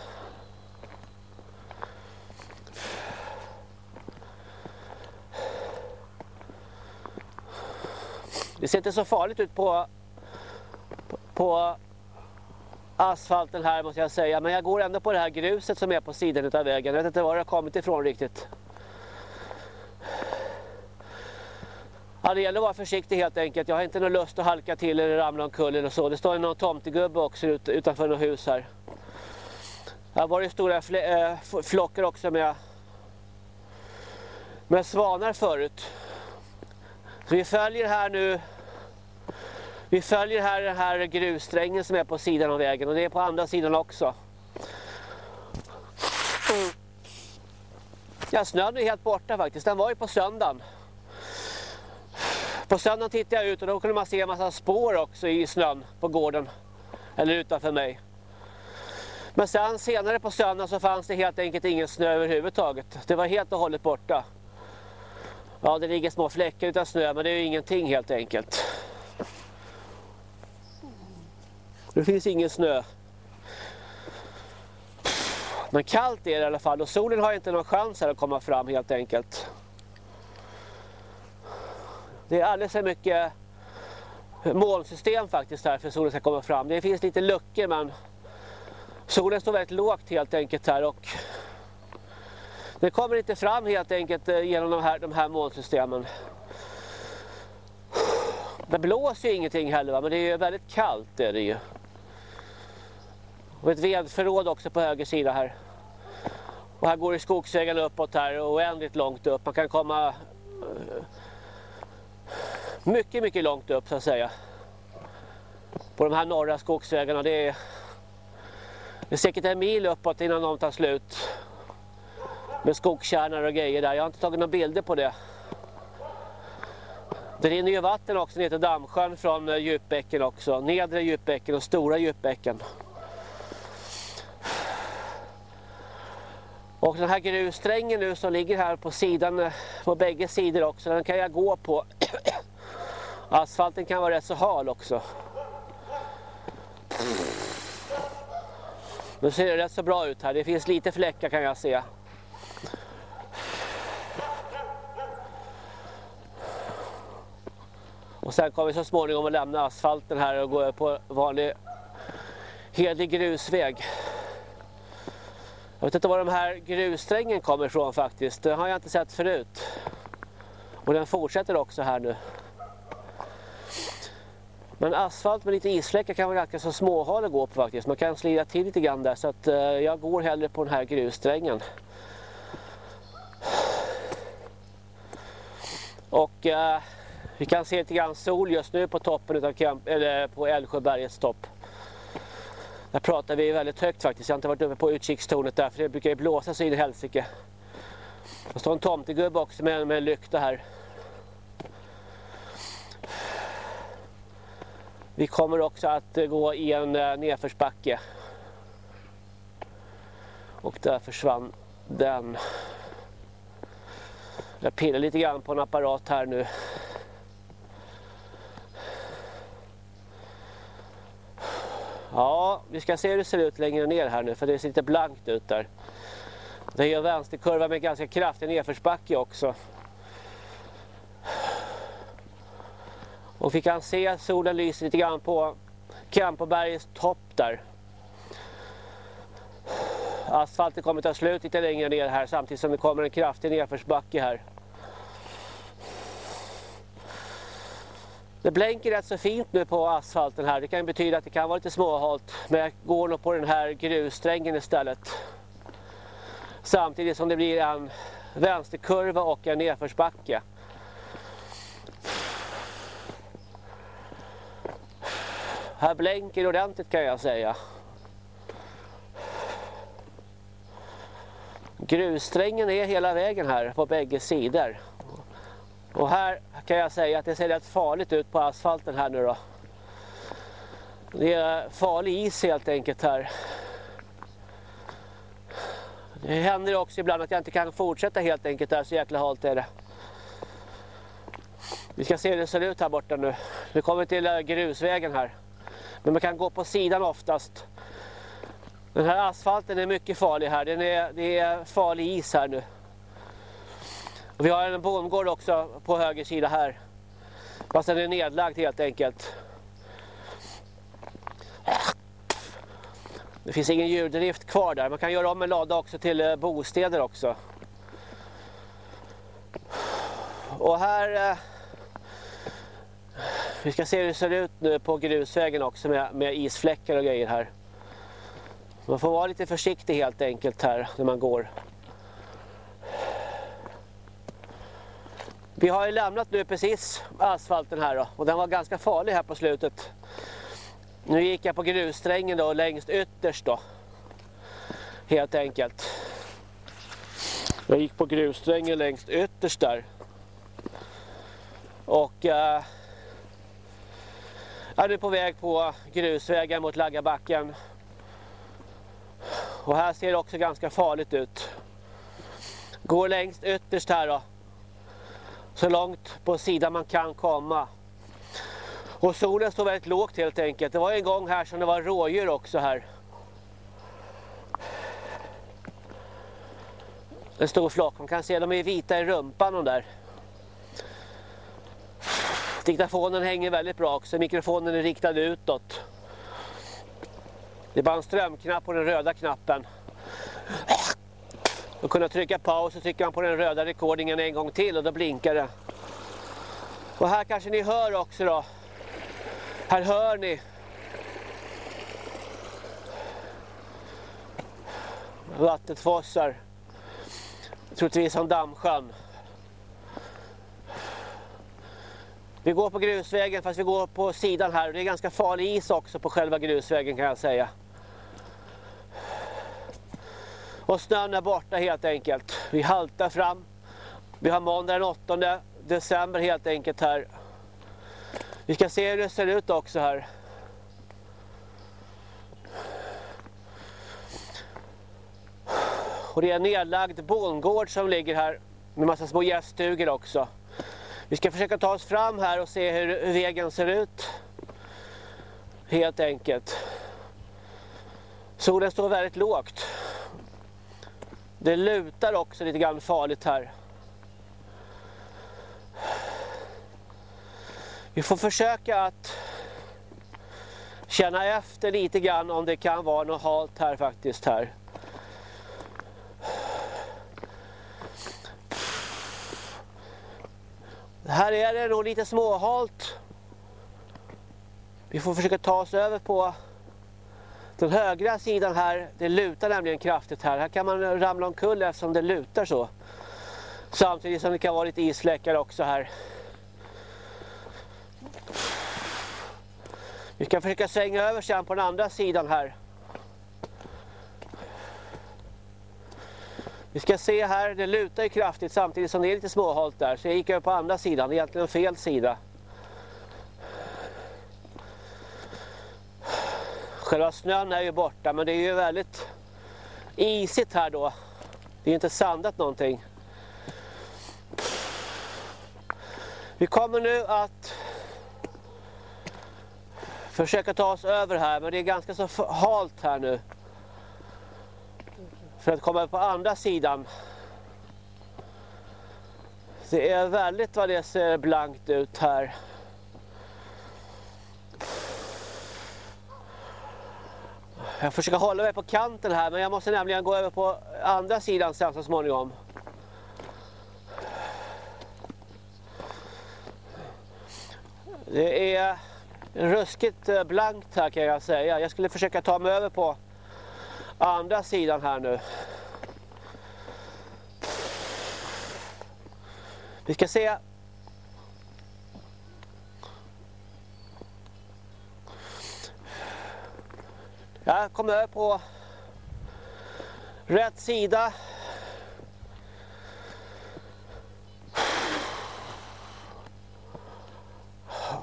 Det ser inte så farligt ut på, på, på asfalten här måste jag säga. Men jag går ändå på det här gruset som är på sidan av vägen. Jag vet inte var det har kommit ifrån riktigt. Ja, det gäller att vara försiktig helt enkelt. Jag har inte någon lust att halka till eller ramla omkull eller så. Det står någon tomtegubbe också ut, utanför något hus här. Här var det stora fl äh, eh, flockar också med, med svanar förut. Så vi följer här nu vi följer här den här grussträngen som är på sidan av vägen och det är på andra sidan också. Ja, snön är helt borta faktiskt. Den var ju på söndagen. På söndagen tittade jag ut och då kunde man se en massa spår också i snön på gården. Eller utanför mig. Men sen senare på söndagen så fanns det helt enkelt ingen snö överhuvudtaget. Det var helt och hållet borta. Ja, det ligger små fläckar utan snö men det är ju ingenting helt enkelt. Det finns ingen snö. Men kallt är det i alla fall och solen har inte någon chans här att komma fram helt enkelt. Det är alldeles för mycket molnsystem faktiskt här för att solen ska komma fram. Det finns lite luckor men solen står väldigt lågt helt enkelt här och det kommer inte fram helt enkelt eh, genom de här, de här molnsystemen. Det blåser ju ingenting heller va? men det är ju väldigt kallt är det ju. Och ett vedförråd också på höger sida här. Och här går skogsvägen uppåt här oändligt långt upp. Man kan komma eh, mycket, mycket långt upp så att säga. På de här norra skogsvägarna. Det är, det är säkert en mil uppåt innan de tar slut. Med skogskärnor och grejer där. Jag har inte tagit några bilder på det. Det rinner ju vatten också ner till Dammsjön från eh, djupbäcken också. Nedre djupbäcken och stora djupbäcken. Och den här grussträngen nu som ligger här på sidan, eh, på bägge sidor också, den kan jag gå på. Asfalten kan vara rätt så hal också. Nu ser det rätt så bra ut här. Det finns lite fläckar kan jag se. Och sen kommer vi så småningom att lämna asfalten här och gå på vanlig helig grusväg. Jag vet inte var de här grussträngen kommer ifrån faktiskt. Det har jag inte sett förut. Och den fortsätter också här nu. Men asfalt med lite isfläckar kan vara ganska så småhal att gå på faktiskt. Man kan slida till lite grann där så att eh, jag går hellre på den här grussträngen. Och Eh, vi kan se lite grann sol just nu på toppen utav Kemp, eller på Älvsjöbergets topp. Där pratar vi väldigt högt faktiskt. Jag har inte varit uppe på utkikstornet där för det brukar ju blåsa så in i helsike. Det står en tomtegubbe också med, med en lykta här. Vi kommer också att eh, gå i en eh, nedförsbacke. Och där försvann den. Jag pillar lite grann på en apparat här nu. Ja, vi ska se hur det ser ut längre ner här nu för det ser lite blankt ut där. Det är en vänsterkurva med ganska kraftig nedförsbacke också. Och vi kan se att solen lyser lite grann på Kampobergets topp där. Asfalten kommer ta slut lite längre ner här samtidigt som det kommer en kraftig nedförsbacke här. Det blänker rätt så fint nu på asfalten här. Det kan betyda att det kan vara lite småhalt. Men jag går nog på den här grussträngen istället. Samtidigt som det blir en vänsterkurva och en nedförsbacke. Här blänker ordentligt kan jag säga. Grussträngen är hela vägen här på bägge sidor. Och här kan jag säga att det ser rätt farligt ut på asfalten här nu då. Det är farlig is helt enkelt här. Det händer också ibland att jag inte kan fortsätta helt enkelt där, så jäkla halt är det. Vi ska se hur det ser ut här borta nu. Nu kommer till grusvägen här. Men man kan gå på sidan oftast. Den här asfalten är mycket farlig här. Den är, det är farlig is här nu. Och vi har en bondgård också på höger sida här. Fast den är nedlagd helt enkelt. Det finns ingen djurdrift kvar där. Man kan göra om en lada också till eh, bostäder också. Och här... Eh, vi ska se hur det ser ut nu på grusvägen också med, med isfläckar och grejer här. Man får vara lite försiktig helt enkelt här när man går. Vi har ju lämnat nu precis asfalten här då, och den var ganska farlig här på slutet. Nu gick jag på grussträngen då längst ytterst då. Helt enkelt. Jag gick på grussträngen längst ytterst där. Och eh, jag är nu på väg på grusvägen mot Laggabacken. Och här ser det också ganska farligt ut. Går längst ytterst här då. Så långt på sidan man kan komma. Och solen står väldigt lågt helt enkelt. Det var en gång här som det var rådjur också här. En stor flock. Man kan se de är vita i rumpan de där. Diktafonen hänger väldigt bra också. Mikrofonen är riktad utåt. Det är bara en strömknapp på den röda knappen. Och kunna trycka paus så trycker man på den röda rekordingen en gång till och då blinkar det. Och här kanske ni hör också då. Här hör ni. Vattenfossar. Troligtvis som dammsjön. Vi går på grusvägen fast vi går på sidan här. och Det är ganska farlig is också på själva grusvägen kan jag säga. Och snön är borta helt enkelt. Vi haltar fram. Vi har måndag den 8 december helt enkelt här. Vi ska se hur det ser ut också här. Och det är en nedlagd bondgård som ligger här med massa små gäststugor också. Vi ska försöka ta oss fram här och se hur vägen ser ut. Helt enkelt. Solen står väldigt lågt. Det lutar också lite grann farligt här. Vi får försöka att känna efter lite grann om det kan vara något halt här faktiskt här. Här är det nog lite småhalt. Vi får försöka ta oss över på den högra sidan här. Det lutar nämligen kraftigt här. Här kan man ramla omkull eftersom det lutar så. Samtidigt som det kan vara lite isfläckar också här. Vi ska försöka svänga över sen på den andra sidan här. Vi ska se här, det lutar ju kraftigt samtidigt som det är lite småhalt där. Så jag gick över på andra sidan, egentligen fel sida. Själva snön är ju borta men det är ju väldigt isigt här då. Det är inte sandat någonting. Vi kommer nu att försöka ta oss över här men det är ganska så halt här nu. För att komma på andra sidan. Det är väldigt vad det ser blankt ut här. Jag försöker hålla mig på kanten här men jag måste nämligen gå över på andra sidan sen så småningom. Det är ruskigt eh, blankt här kan jag säga. Jag skulle försöka ta mig över på andra sidan här nu. Vi ska se. Jag kom över på rätt sida.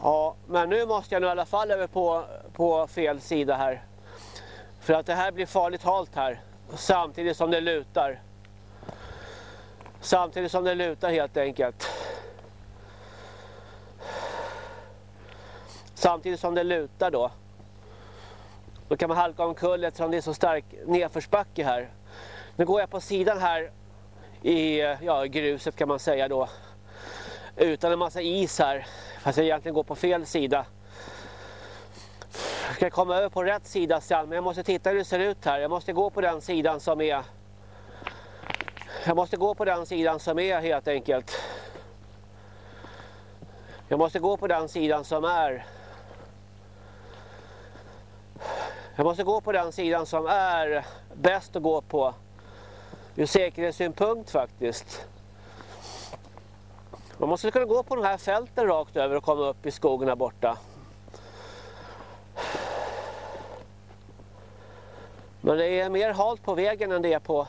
Ja, men nu måste jag nu i alla fall över på, på fel sida här. För att det här blir farligt halt här. Samtidigt som det lutar. Samtidigt som det lutar helt enkelt. Samtidigt som det lutar då. Då kan man halka omkull eftersom det är så stark nedförsbacke här. Nu går jag på sidan här i ja, gruset kan man säga då. Utan en massa is här. Fast jag egentligen går på fel sida. Jag ska komma över på rätt sida sen men jag måste titta hur det ser ut här. Jag måste gå på den sidan som är jag måste gå på den sidan som är helt enkelt. Jag måste gå på den sidan som är. Jag måste gå på den sidan som är bäst att gå på. Ur säkerhetssynpunkt faktiskt. Man måste kunna gå på de här fälten rakt över och komma upp i skogen här borta. Men det är mer halt på vägen än det är på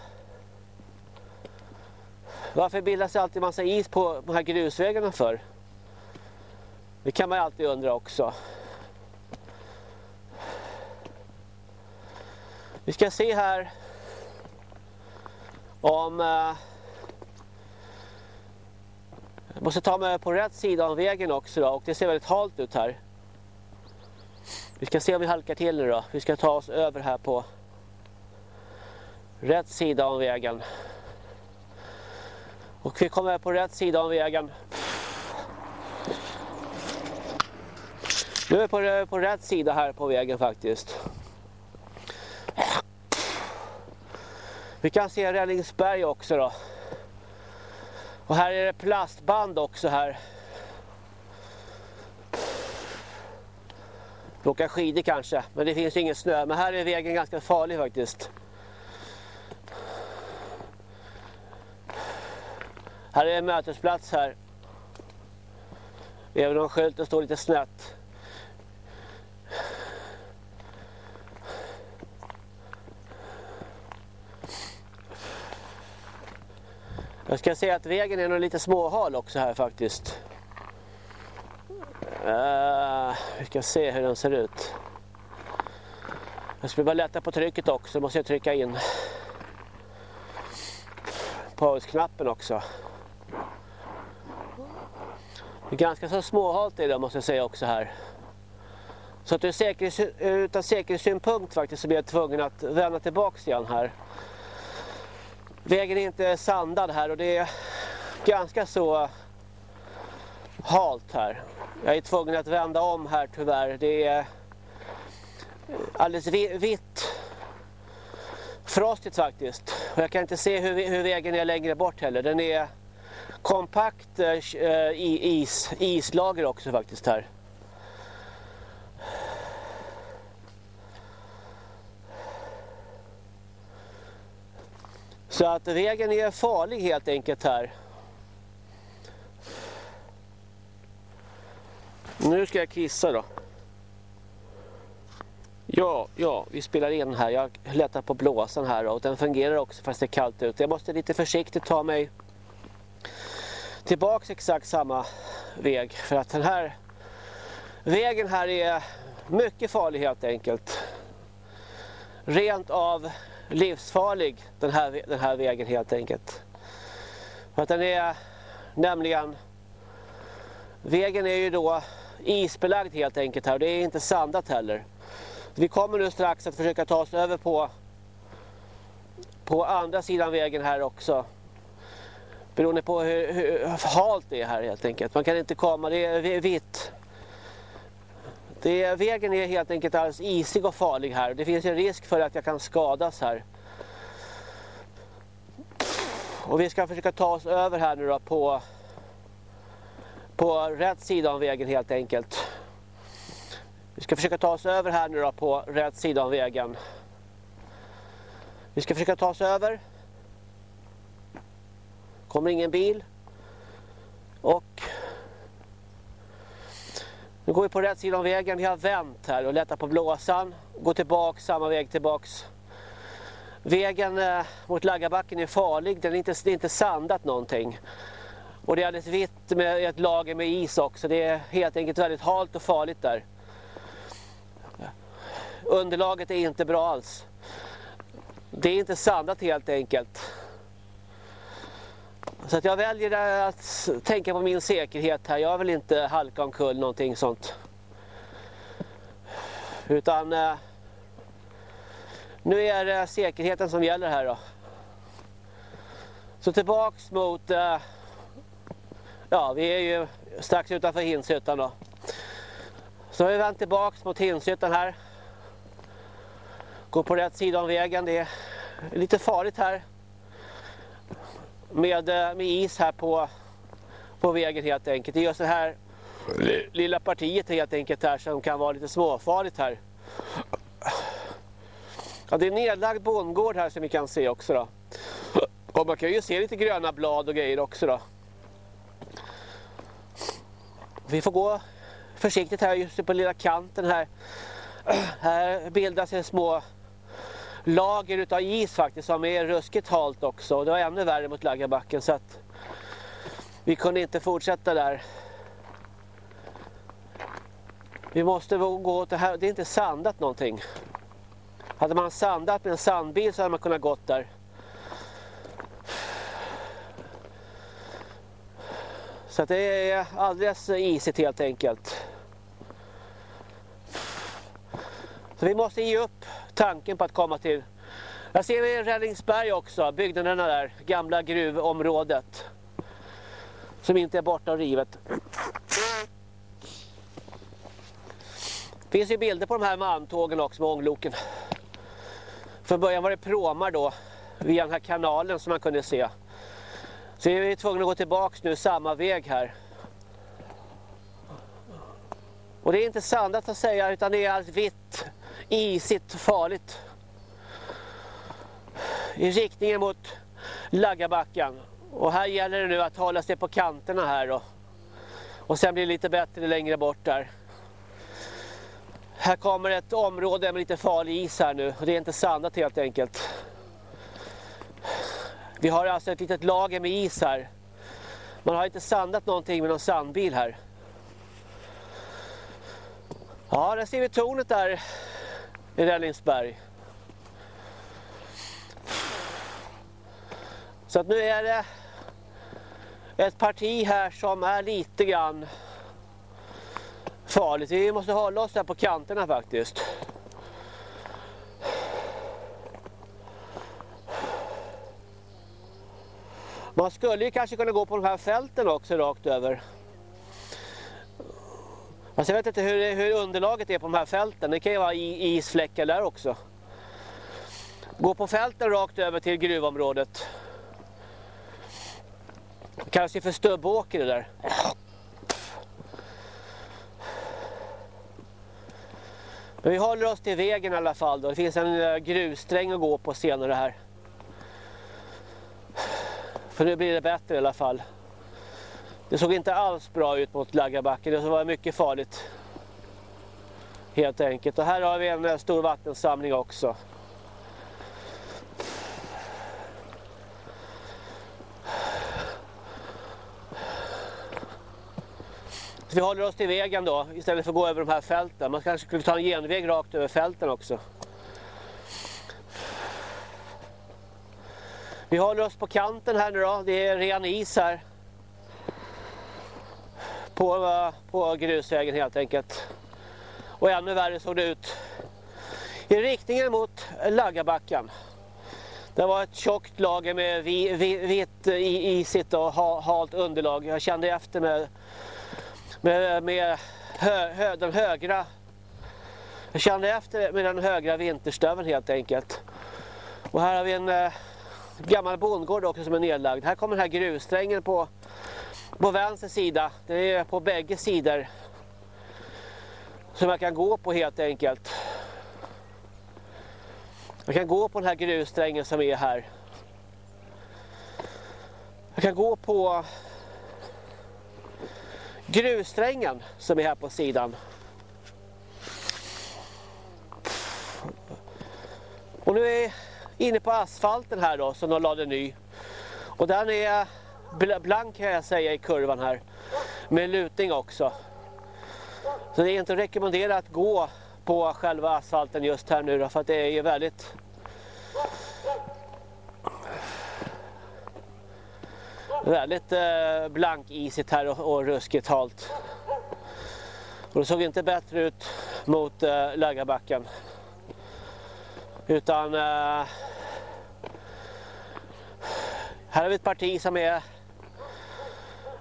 varför bildas det alltid massa is på de här grusvägarna för? Det kan man alltid undra också. Vi ska se här. om eh, jag måste ta mig på rätt sida av vägen också då och det ser väldigt halt ut här. Vi ska se om vi halkar till nu då. Vi ska ta oss över här på rätt sida av vägen. Och vi kommer på rätt sida av vägen. Nu är vi på, på rätt sida här på vägen faktiskt. Vi kan se Rällingsberg också då. Och här är det plastband också här. Åka skidor kanske, men det finns ingen snö. Men här är vägen ganska farlig faktiskt. Här är en mötesplats här. Även om skylten står lite snett. Jag ska säga att vägen är nog lite småhal också här faktiskt. Uh, vi ska se hur den ser ut. Jag skulle bara lätta på trycket också, då måste jag trycka in pausknappen också. Det är ganska så småhalt i måste jag säga också här. Så att ur säkerhets, utan säkerhetssynpunkt faktiskt så blir jag tvungen att vända tillbaks igen här. Vägen är inte sandad här och det är ganska så halt här. Jag är tvungen att vända om här tyvärr. Det är alldeles vitt frostigt faktiskt. Och jag kan inte se hur, hur vägen är längre bort heller. Den är kompakt äh, is, islager också faktiskt här. Så att vägen är farlig helt enkelt här. Nu ska jag kissa då. Ja, ja, vi spelar in här. Jag lättar på blåsan här och den fungerar också fast det är kallt ute. Jag måste lite försiktigt ta mig tillbaks exakt samma väg för att den här vägen här är mycket farlig helt enkelt. Rent av livsfarlig den här, den här vägen helt enkelt. För att den är nämligen vägen är ju då isbelagd helt enkelt här och det är inte sandat heller. Vi kommer nu strax att försöka ta oss över på på andra sidan vägen här också. Beroende på hur, hur halt det är här helt enkelt. Man kan inte komma, det är vitt. Det vägen är helt enkelt alldeles isig och farlig här. Det finns en risk för att jag kan skadas här. Och vi ska försöka ta oss över här nu då på, på rätt sida av vägen helt enkelt. Vi ska försöka ta oss över här nu då på rätt sida av vägen. Vi ska försöka ta oss över. Kommer ingen bil. Och nu går vi på rätt sida av vägen. Vi har vänt här och lättat på blåsan. Går tillbaks, samma väg tillbaks. Vägen eh, mot Laggabacken är farlig. Den är inte, det är inte sandat någonting. Och det är alldeles vitt med ett lager med is också. Det är helt enkelt väldigt halt och farligt där. Underlaget är inte bra alls. Det är inte sandat helt enkelt. Så att jag väljer att tänka på min säkerhet här. Jag vill inte halka omkull någonting sånt. Utan eh, nu är det säkerheten som gäller här då. Så tillbaks mot, eh, ja vi är ju strax utanför Hinshyttan då. Så har vi vänt tillbaks mot Hinshyttan här. Går på rätt sida om vägen, det är lite farligt här. Med, eh, med is här på, på vägen helt enkelt. Det är just det här lilla partiet helt enkelt här som kan vara lite småfarligt här. Ja, det är nedlagd bondgård här som vi kan se också då. Och man kan ju se lite gröna blad och grejer också då. Vi får gå försiktigt här just på lilla kanten här. Här bildas en små lager utav is faktiskt som är ruskigt halt också. Och det var ännu värre mot Laggarbacken så att vi kunde inte fortsätta där. Vi måste gå åt det här, det är inte sandat någonting. Hade man sandat med en sandbil så hade man kunnat gått där. Så det är alldeles isigt helt enkelt. Så vi måste ge upp tanken på att komma till... Jag ser vi Rällingsberg också, byggnaderna där, gamla gruvområdet. Som inte är borta och rivet. Det finns ju bilder på de här malmtågen också med ångloken. Från början var det pråmar då, via den här kanalen som man kunde se. Så vi är tvungna att gå tillbaka nu samma väg här. Och det är inte sandat att säga utan det är allt vitt, isigt, farligt. I riktningen mot Laggabacken. Och här gäller det nu att hålla sig på kanterna här då. Och sen blir det lite bättre längre bort där. Här kommer ett område med lite farlig is här nu. Och det är inte sandat helt enkelt. Vi har alltså ett litet lager med is här. Man har inte sandat någonting med någon sandbil här. Ja, där ser vi tornet där i Rällingsberg. Så att nu är det ett parti här som är lite grann farligt. Vi måste hålla oss där på kanterna faktiskt. Man skulle ju kanske kunna gå på de här fälten också rakt över. Alltså jag vet inte hur, hur underlaget är på de här fälten. Det kan ju vara isfläckar där också. Gå på fälten rakt över till gruvområdet. Det kallas ju för stubbåker det där. Men vi håller oss till vägen i alla fall då. Det finns en eh, grussträng att gå på senare här. För nu blir det bättre i alla fall. Det såg inte alls bra ut mot Laggabacken. Det var mycket farligt. Helt enkelt. Och här har vi en eh, stor vattensamling också. Så vi håller oss till vägen då istället för att gå över de här fälten. Man kanske skulle ta en genväg rakt över fälten också. Vi håller oss på kanten här nu då. Det är ren is här. På, på grusvägen helt enkelt. Och ännu värre såg det ut i riktningen mot Laggabacken. Det var ett tjockt lager med vitt isigt och halt underlag. Jag kände efter med med, med hö, hö, den högra jag kände efter med den högra vinterstöven helt enkelt. Och här har vi en eh, gammal bondgård också som är nedlagd. Här kommer den här grussträngen på, på vänster sida. Det är på bägge sidor. Som jag kan gå på helt enkelt. Jag kan gå på den här grussträngen som är här. Jag kan gå på grussträngen som är här på sidan. Och nu är jag inne på asfalten här då som de lade ny. Och den är blank kan jag säga i kurvan här. Med lutning också. Så det är inte rekommenderat att gå på själva asfalten just här nu då, för att det är väldigt väldigt eh, blankisigt här och, och ruskigt halt. Och det såg inte bättre ut mot eh, Läggabacken. Utan eh, här har vi ett parti som är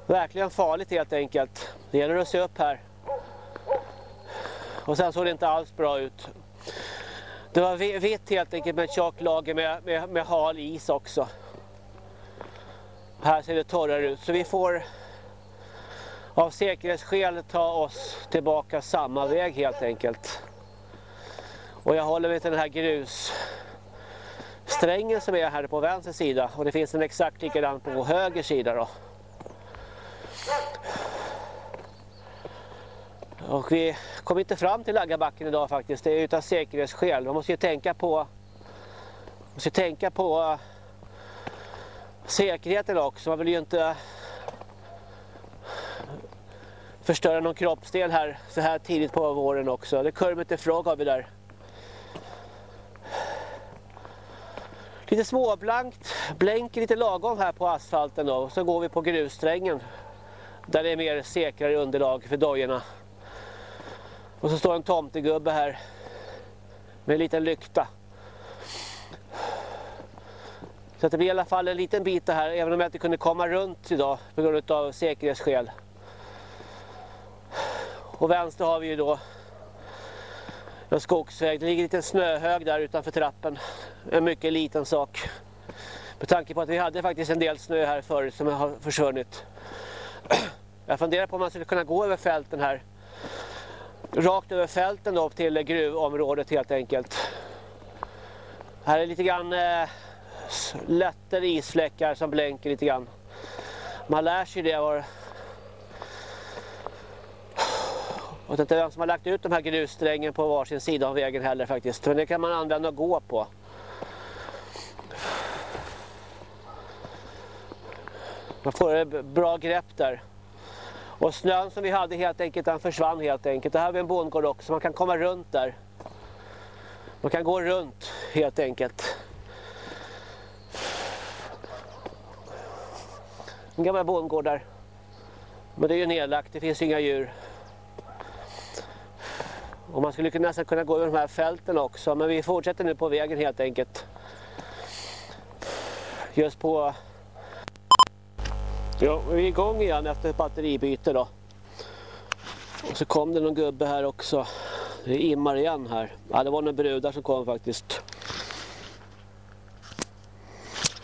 verkligen farligt helt enkelt. Det gäller att se upp här. Och sen såg det inte alls bra ut. Det var vitt helt enkelt med ett tjockt lager med, med, med hal is också. Här ser det torrare ut så vi får av säkerhetsskäl ta oss tillbaka samma väg helt enkelt. Och jag håller mig till den här grussträngen som är här på vänster sida och det finns en exakt likadan på höger sida då. Och vi kom inte fram till Laggabacken idag faktiskt, det är utan säkerhetsskäl. Man måste ju tänka på, måste tänka på eh, säkerheten också. Man vill ju inte förstöra någon kroppsdel här så här tidigt på våren också. Det Kermit the Frog har vi där. Lite småblankt, blänker lite lagom här på asfalten då. Så går vi på grussträngen. Där det är mer säkrare underlag för dojorna. Och så står en tomtegubbe här med en liten lykta. Så att det blir i alla fall en liten bit det här, även om jag inte kunde komma runt idag på grund av säkerhetsskäl. Och vänster har vi ju då en skogsväg. Det ligger en liten snöhög där utanför trappen. En mycket liten sak. Med tanke på att vi hade faktiskt en del snö här förut som har försvunnit. Jag funderar på om man skulle kunna gå över fälten här. Rakt över fälten då till gruvområdet helt enkelt. Här är lite grann eh, lättare isfläckar som blänker lite grann. Man lär sig det. Var... Jag vet inte vem som har lagt ut de här grussträngen på varsin sida av vägen heller faktiskt. Men det kan man använda och gå på. Man får ett bra grepp där. Och snön som vi hade helt enkelt, den försvann helt enkelt. Det här är en bondgård också, man kan komma runt där. Man kan gå runt helt enkelt. En gammal bondgård där. Men det är ju nedlagt, det finns inga djur. Och man skulle nästan kunna gå över de här fälten också, men vi fortsätter nu på vägen helt enkelt. Just på... Ja, vi är igång igen efter ett batteribyte då. Och så kom det någon gubbe här också. Det immar igen här. Ja, det var några brudar som kom faktiskt.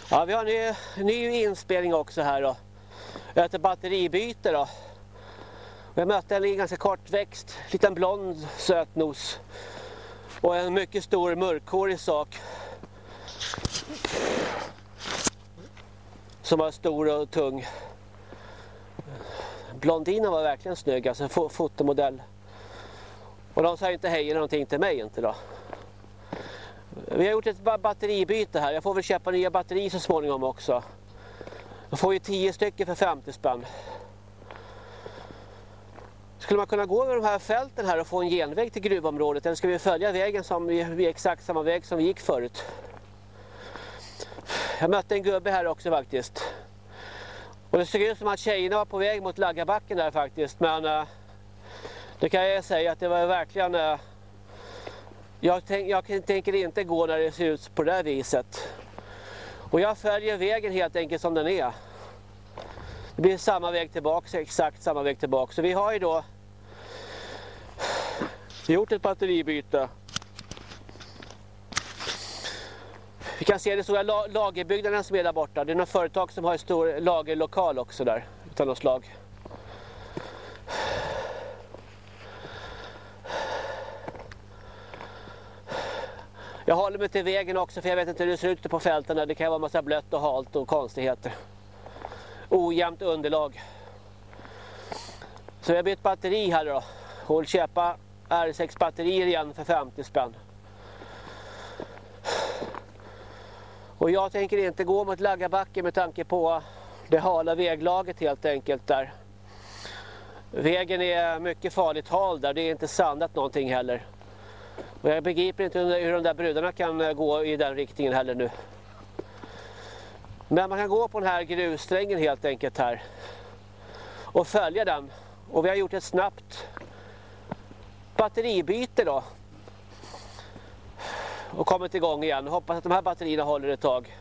Ja, vi har en ny, ny inspelning också här då. Efter batteribyte då. Jag mötte en ganska kortväxt, liten blond sötnos. Och en mycket stor mörkhårig sak. Som var stor och tung. Blondinen var verkligen snygg, alltså en fotomodell. Och de sa inte hej eller någonting till mig inte då. Vi har gjort ett batteribyte här. Jag får väl köpa nya batterier så småningom också. Jag får ju 10 stycken för 50 spänn. Skulle man kunna gå över de här fälten här och få en genväg till gruvområdet eller ska vi följa vägen som vi, vi exakt samma väg som vi gick förut? Jag mötte en gubbe här också faktiskt. Och det såg ut som att tjejerna var på väg mot Laggabacken där faktiskt men uh, det kan jag säga att det var verkligen uh, jag, tänk, jag tänker inte gå när det ser ut på det här viset. Och jag följer vägen helt enkelt som den är. Det blir samma väg tillbaka, exakt samma väg tillbaka. Så vi har ju då gjort ett batteribyte. Vi kan se den stora lagerbyggnaden som är där borta. Det är något företag som har en stor lagerlokal också där. Utan något slag. Jag håller mig till vägen också för jag vet inte hur det ser ut på fälten. Det kan vara massa blött och halt och konstigheter. Ojämnt underlag. Så jag har bytt batteri här då. Och vill köpa R6 batterier igen för 50 spänn. Och jag tänker inte gå mot Laggabacken med tanke på det hala väglaget helt enkelt där. Vägen är mycket farligt hal där, det är inte sandat någonting heller. Och jag begriper inte hur de där brudarna kan eh, gå i den riktningen heller nu. Men man kan gå på den här grussträngen helt enkelt här. Och följa den. Och vi har gjort ett snabbt batteribyte då. Och kommit igång igen. Hoppas att de här batterierna håller ett tag.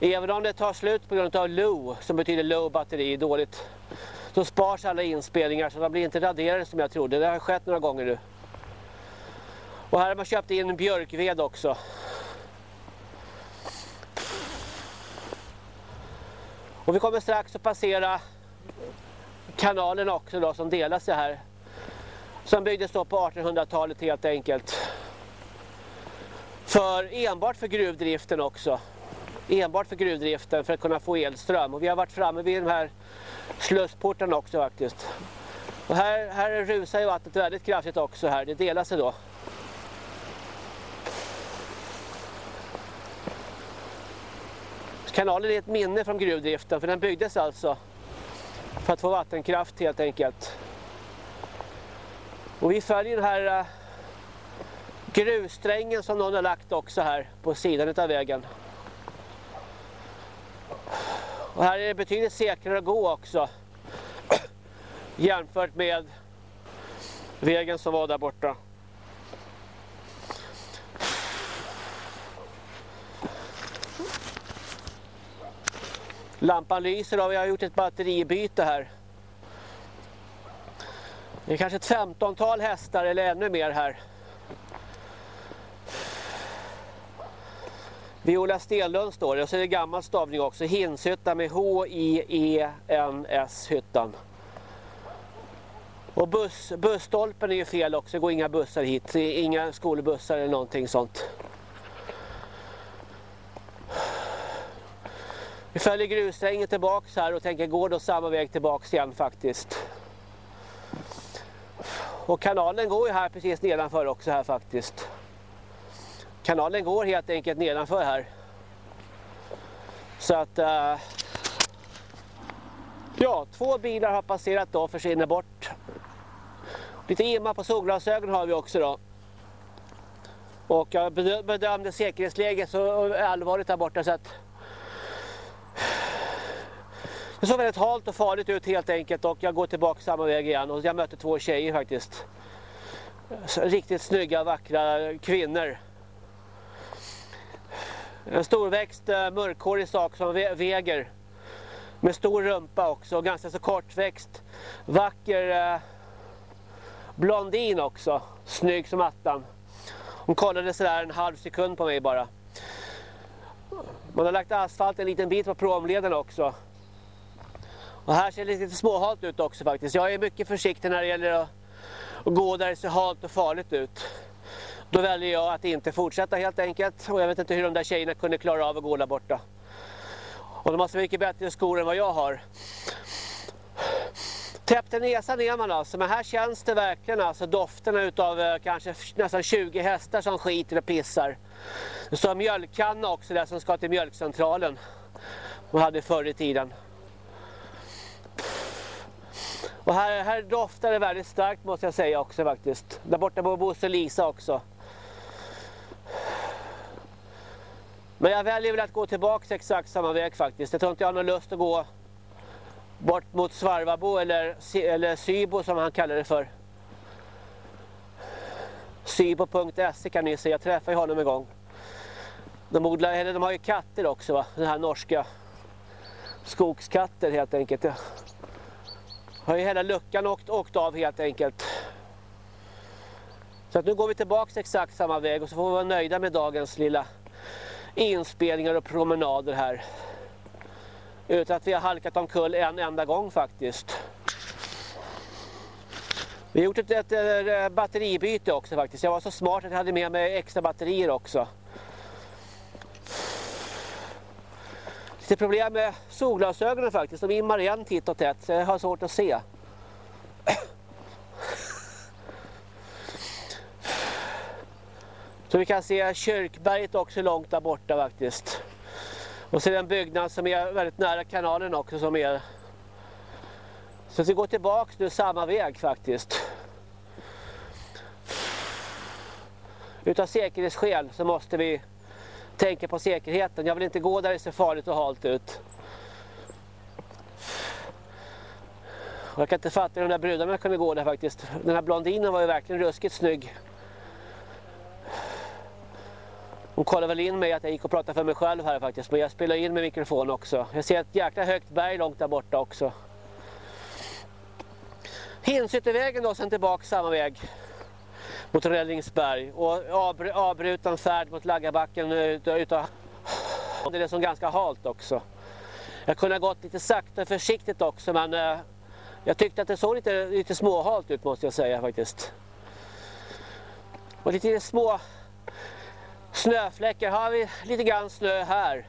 Även om det tar slut på grund av low, som betyder low batteri, dåligt. Så spars alla inspelningar så de blir inte raderade som jag trodde. Det har skett några gånger nu. Och här har man köpt in björkved också. Och vi kommer strax att passera kanalen också då som delar sig här. Som byggdes då på 1800-talet helt enkelt. För enbart för gruvdriften också. Enbart för gruvdriften för att kunna få elström. Och vi har varit framme vid de här slussportarna också faktiskt. Och här, här rusar ju vattnet väldigt kraftigt också här. Det delar sig då. Kanalen är ett minne från gruvdriften för den byggdes alltså för att få vattenkraft helt enkelt. Och vi följer den här eh, grussträngen som någon har lagt också här på sidan av vägen. Och här är det betydligt säkrare att gå också. jämfört med vägen som var där borta. Lampan lyser och vi har gjort ett batteribyte här. Det är kanske ett femtontal hästar eller ännu mer här. Viola Stenlund står det och så är det gammal stavning också. Hinshyttan med H-I-E-N-S hyttan. Och buss, busstolpen är ju fel också, det går inga bussar hit. Inga skolbussar eller någonting sånt. Vi följer grussträngen tillbaks här och tänker gå då samma väg tillbaks igen faktiskt. Och kanalen går ju här precis nedanför också här faktiskt. Kanalen går helt enkelt nedanför här. Så att... Uh, ja, två bilar har passerat då och försvinner bort. Lite imma på solglasögon har vi också då. Och jag bedömde säkerhetsläget så allvarligt där borta så att det såg väldigt halt och farligt ut helt enkelt och jag går tillbaka samma väg igen och jag mötte två tjejer faktiskt. Riktigt snygga, vackra kvinnor. En storväxt eh, mörkhårig sak som väger. Med stor rumpa också, ganska så kortväxt. Vacker eh, blondin också, snygg som attan. Hon kollade sådär en halv sekund på mig bara. Man har lagt asfalt en liten bit på promleden också. Och här ser det lite småhalt ut också faktiskt. Jag är mycket försiktig när det gäller att gå där det ser halt och farligt ut. Då väljer jag att inte fortsätta helt enkelt. Och jag vet inte hur de där tjejerna kunde klara av att gå där borta. Och de har så mycket bättre skor än vad jag har. Täppte näsan är man alltså, men här känns det verkligen alltså dofterna utav eh, kanske nästan 20 hästar som skiter och pissar. Det står mjölkkanna också där som ska till mjölkcentralen. Man hade förr i tiden. Och här, här doftar det väldigt starkt måste jag säga också faktiskt. Där borta bor Bosse och Lisa också. Men jag väljer väl att gå tillbaka exakt samma väg faktiskt. Jag tror inte jag har någon lust att gå bort mot Svarvabo eller, eller Sybo som han kallar det för. Sybo.se kan ni se, jag träffade honom en gång. De, odlar, eller de har ju katter också va, den här norska skogskatter helt enkelt. Har ju hela luckan åkt, åkt av helt enkelt. Så att nu går vi tillbaka exakt samma väg och så får vi vara nöjda med dagens lilla inspelningar och promenader här. Utan att vi har halkat omkull en enda gång faktiskt. Vi har gjort ett, ett, ett, batteribyte också faktiskt. Jag var så smart att jag hade med mig extra batterier också. Lite problem med solglasögonen faktiskt. De immar igen titt och tätt så jag har svårt att se. Så vi kan se kyrkberget också långt där borta faktiskt. Och så är det en byggnad som är väldigt nära kanalen också som är... Så vi går tillbaka nu samma väg faktiskt. Utav säkerhetsskäl så måste vi tänka på säkerheten. Jag vill inte gå där det ser farligt och halt ut. jag kan inte fatta hur de där brudarna kunde gå där faktiskt. Den här blondinen var ju verkligen ruskigt snygg. Hon kollade väl in mig att jag gick och pratade för mig själv här faktiskt. Men jag spelar in med mikrofon också. Jag ser ett jäkla högt berg långt där borta också. Hinsyttervägen då sen tillbaka samma väg. Mot Rällingsberg. Och avbr avbruten färd mot Laggabacken utav... Det är som ganska halt också. Jag kunde ha gått lite sakta och försiktigt också men... Eh, jag tyckte att det såg lite, lite småhalt ut måste jag säga faktiskt. Och lite små snöfläckar har vi lite grann snö här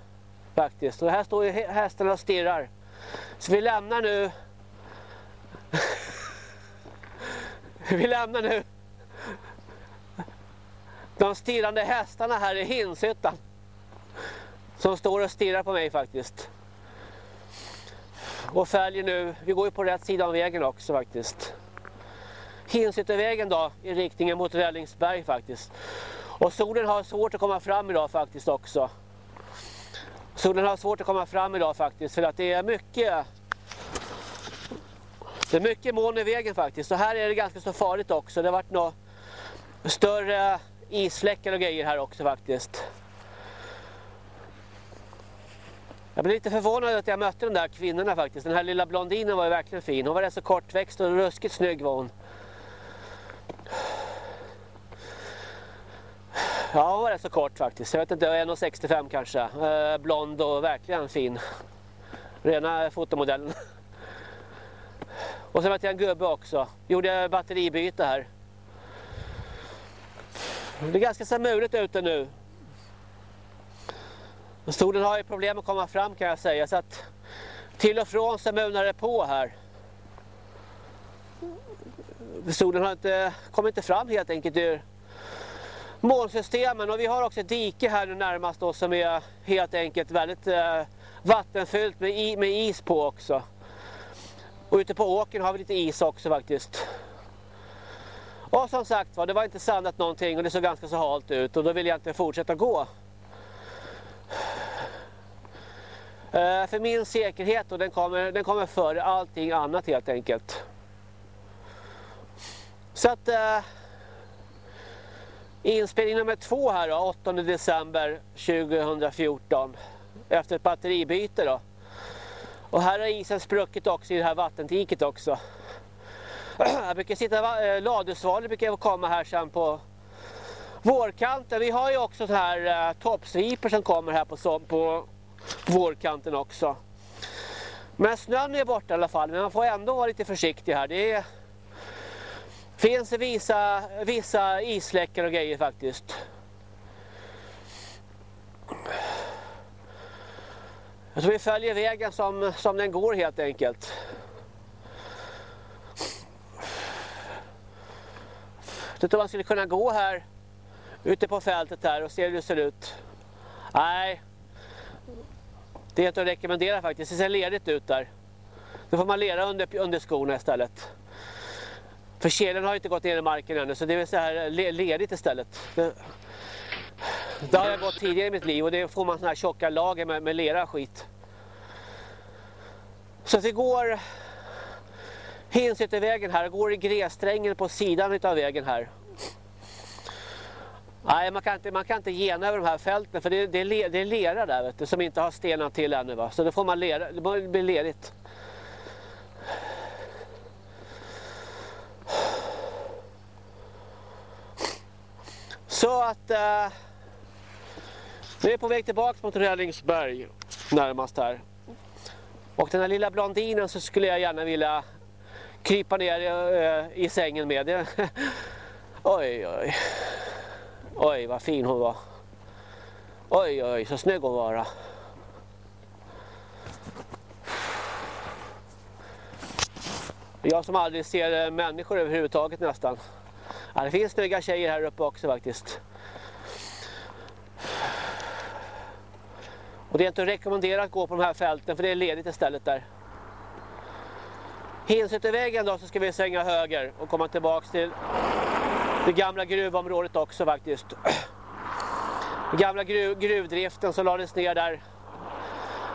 faktiskt. Och här står ju hästarna och stirrar. Så vi lämnar nu vi lämnar nu de stirrande hästarna här i Hinshyttan. Som står och stirrar på mig faktiskt. Och följer nu, vi går ju på rätt sida av vägen också faktiskt. Hinshyttevägen då i riktningen mot Rällingsberg faktiskt. Och solen har svårt att komma fram idag faktiskt också. Solen har svårt att komma fram idag faktiskt för att det är mycket Det är mycket moln i vägen faktiskt. Och här är det ganska så farligt också. Det har varit några större isläckar och grejer här också faktiskt. Jag blev lite förvånad att jag mötte de där kvinnorna faktiskt. Den här lilla blondinen var ju verkligen fin. Hon var rätt så kortväxt och ruskigt snygg var hon. Ja, hon var rätt så kort faktiskt. Jag vet inte, 1,65 kanske. Eh, blond och verkligen fin. Rena fotomodellen. Och så var jag en gubbe också. Gjorde batteribyte här. Det är ganska så muligt ute nu. Solen har ju problem att komma fram kan jag säga. Så att till och från så munar det på här. Solen har inte, kommer inte fram helt enkelt ur molnsystemen. Och vi har också ett dike här nu närmast oss som är helt enkelt väldigt eh, vattenfyllt med, med is på också. Och ute på åken har vi lite is också faktiskt. Och som sagt var, det var inte sandat någonting och det såg ganska så halt ut och då vill jag inte fortsätta gå. Eh, för min säkerhet och den kommer, den kommer före allting annat helt enkelt. Så att eh, inspelning nummer två här då, 8 december 2014 efter ett batteribyte då. Och här har isen spruckit också i det här vattentiket också. Jag brukar sitta, eh, ladusvalor brukar komma här sen på vårkanten. Vi har ju också så här eh, toppsviper som kommer här på, på vårkanten också. Men snön är borta i alla fall, men man får ändå vara lite försiktig här. Det är, finns vissa, vissa isläckar och grejer faktiskt. Jag tror vi följer vägen som, som den går helt enkelt. Jag tror man skulle kunna gå här ute på fältet här och se hur det ser ut. Nej, det är inte att rekommendera faktiskt. Det ser ledigt ut där. Då får man lera under, under skorna istället. För kelen har inte gått ner i marken ännu så det är så här eh, ledigt istället. Det, har jag gått tidigare i mitt liv och det får man såna här tjocka lager med, med lera skit. Så det går vägen här, går i grässträngen på sidan av vägen här. Nej, man kan inte, man kan inte gena över de här fälten för det, det, är, det är lera där vet du, som inte har stenat till ännu. Va? Så då får man lera, det blir lerigt. Så att eh, vi är på väg tillbaka mot Rällingsberg närmast här. Och den här lilla blondinen så skulle jag gärna vilja krypa ner i, eh, i sängen med. oj, oj. Oj, vad fin hon var. Oj, oj, så snygg hon var. Jag som aldrig ser eh, människor överhuvudtaget nästan. Ja, det finns snygga tjejer här uppe också faktiskt. Och det är inte att rekommendera att gå på de här fälten för det är ledigt istället där. Hinsättervägen då så ska vi svänga höger och komma tillbaks till det gamla gruvområdet också faktiskt. Den gamla gruv, gruvdriften som lades ner där.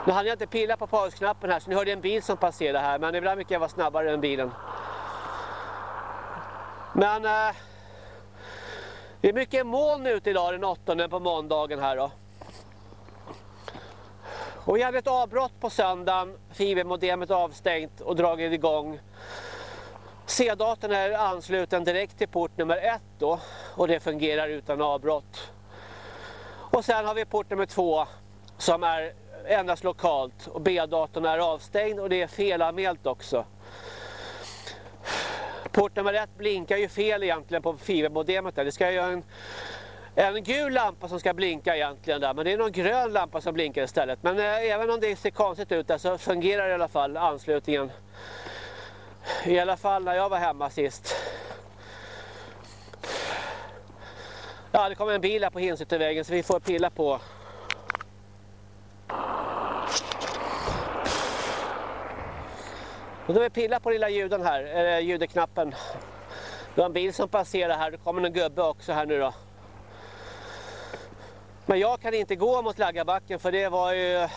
Nu hann jag inte pilla på pausknappen här så ni hörde en bil som passerade här men ibland mycket jag vara snabbare än bilen. Men eh, det är mycket moln ute idag den 8 på måndagen här då. Och vi hade ett avbrott på söndagen, fibermodemet avstängt och dragit igång. C-datorn är ansluten direkt till port nummer ett då och det fungerar utan avbrott. Och sen har vi port nummer två som är endast lokalt och B-datorn är avstängd och det är felanmält också. Port nummer ett blinkar ju fel egentligen på fibermodemet där. Det ska ju en en gul lampa som ska blinka egentligen där, men det är någon grön lampa som blinkar istället. Men eh, även om det ser konstigt ut där så fungerar i alla fall anslutningen. I alla fall när jag var hemma sist. Ja, det kommer en bil här på Hinsyttervägen så vi får pilla på. Och då vi pilla på lilla ljuden här, eller ljudknappen. Det var en bil som passerar här, det kommer en gubbe också här nu då. Men jag kan inte gå mot Laggabacken för det var ju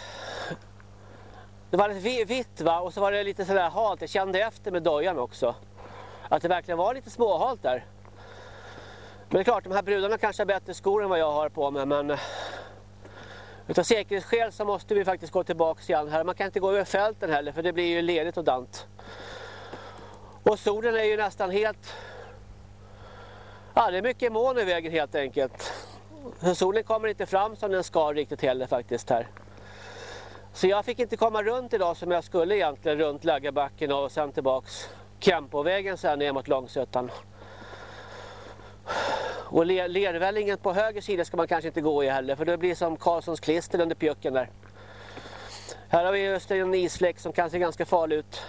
det var lite vitt va och så var det lite sådär halt. Jag kände efter med dojan också. Att det verkligen var lite småhalt där. Men det är klart, de här brudarna kanske har bättre skor än vad jag har på mig. Men utav säkerhetsskäl så måste vi faktiskt gå tillbaka igen här. Man kan inte gå över fälten heller för det blir ju ledigt och dant. Och solen är ju nästan helt... Ja, det är mycket moln i vägen helt enkelt. Solen kommer inte fram som den ska riktigt heller faktiskt här. Så jag fick inte komma runt idag som jag skulle egentligen runt Läggabacken och sen tillbaks Kempovägen sen ner mot Långsötan. Och lervällingen på höger sida ska man kanske inte gå i heller för det blir som Karlssons klister under pjucken där. Här har vi just en isfläck som kan se ganska farlig ut.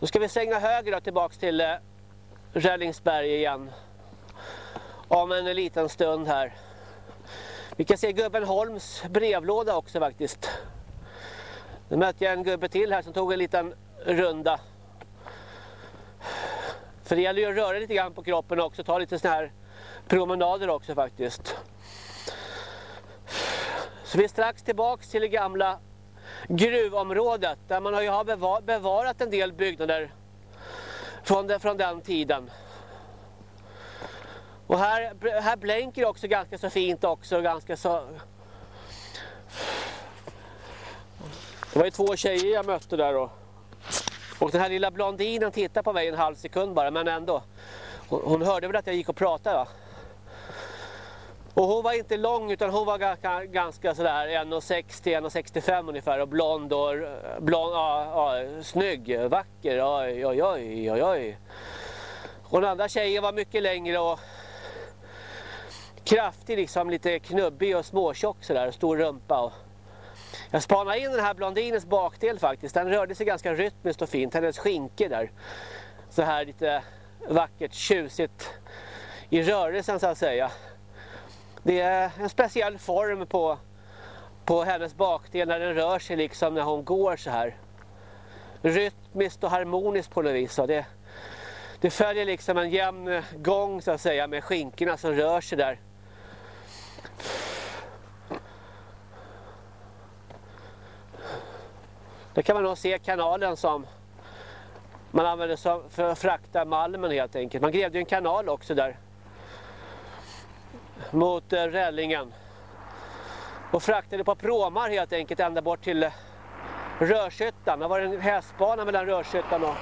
Då ska vi svänga höger då, tillbaks till eh, Rällingsberg igen. Om en liten stund här. Vi kan se Gubben Holms brevlåda också faktiskt. Nu mötte jag en gubbe till här som tog en liten runda. För det gäller ju att röra lite grann på kroppen också, ta lite sådana här promenader också faktiskt. Så vi är strax tillbaks till det gamla gruvområdet där man har ju bevarat en del byggnader från, från den tiden. Och här, här blänker också ganska så fint också, ganska så... Det var ju två tjejer jag mötte där då. Och den här lilla blondinen tittade på mig en halv sekund bara, men ändå. Hon, hörde väl att jag gick och pratade va? Och hon var inte lång utan hon var ganska, ganska sådär 1,60-1,65 ungefär och blond och blond, ja, ja, snygg, vacker, oj oj oj oj oj. Och den andra tjejen var mycket längre och kraftig liksom, lite knubbig och småtjock sådär, stor rumpa. Och jag spanade in den här blondinens bakdel faktiskt, den rörde sig ganska rytmiskt och fint, hennes skinke där. Så här lite vackert, tjusigt i rörelsen så att säga. Det är en speciell form på, på hennes bakdel när den rör sig liksom när hon går så här. Rytmiskt och harmoniskt på något vis. Det, det följer liksom en jämn gång så att säga med skinkorna som rör sig där. Där kan man nog se kanalen som man använde för att frakta malmen helt enkelt. Man grävde ju en kanal också där mot eh, Rällingen. Och fraktade på pråmar helt enkelt ända bort till eh, Rörshyttan. Det var en hästbana mellan Rörshyttan och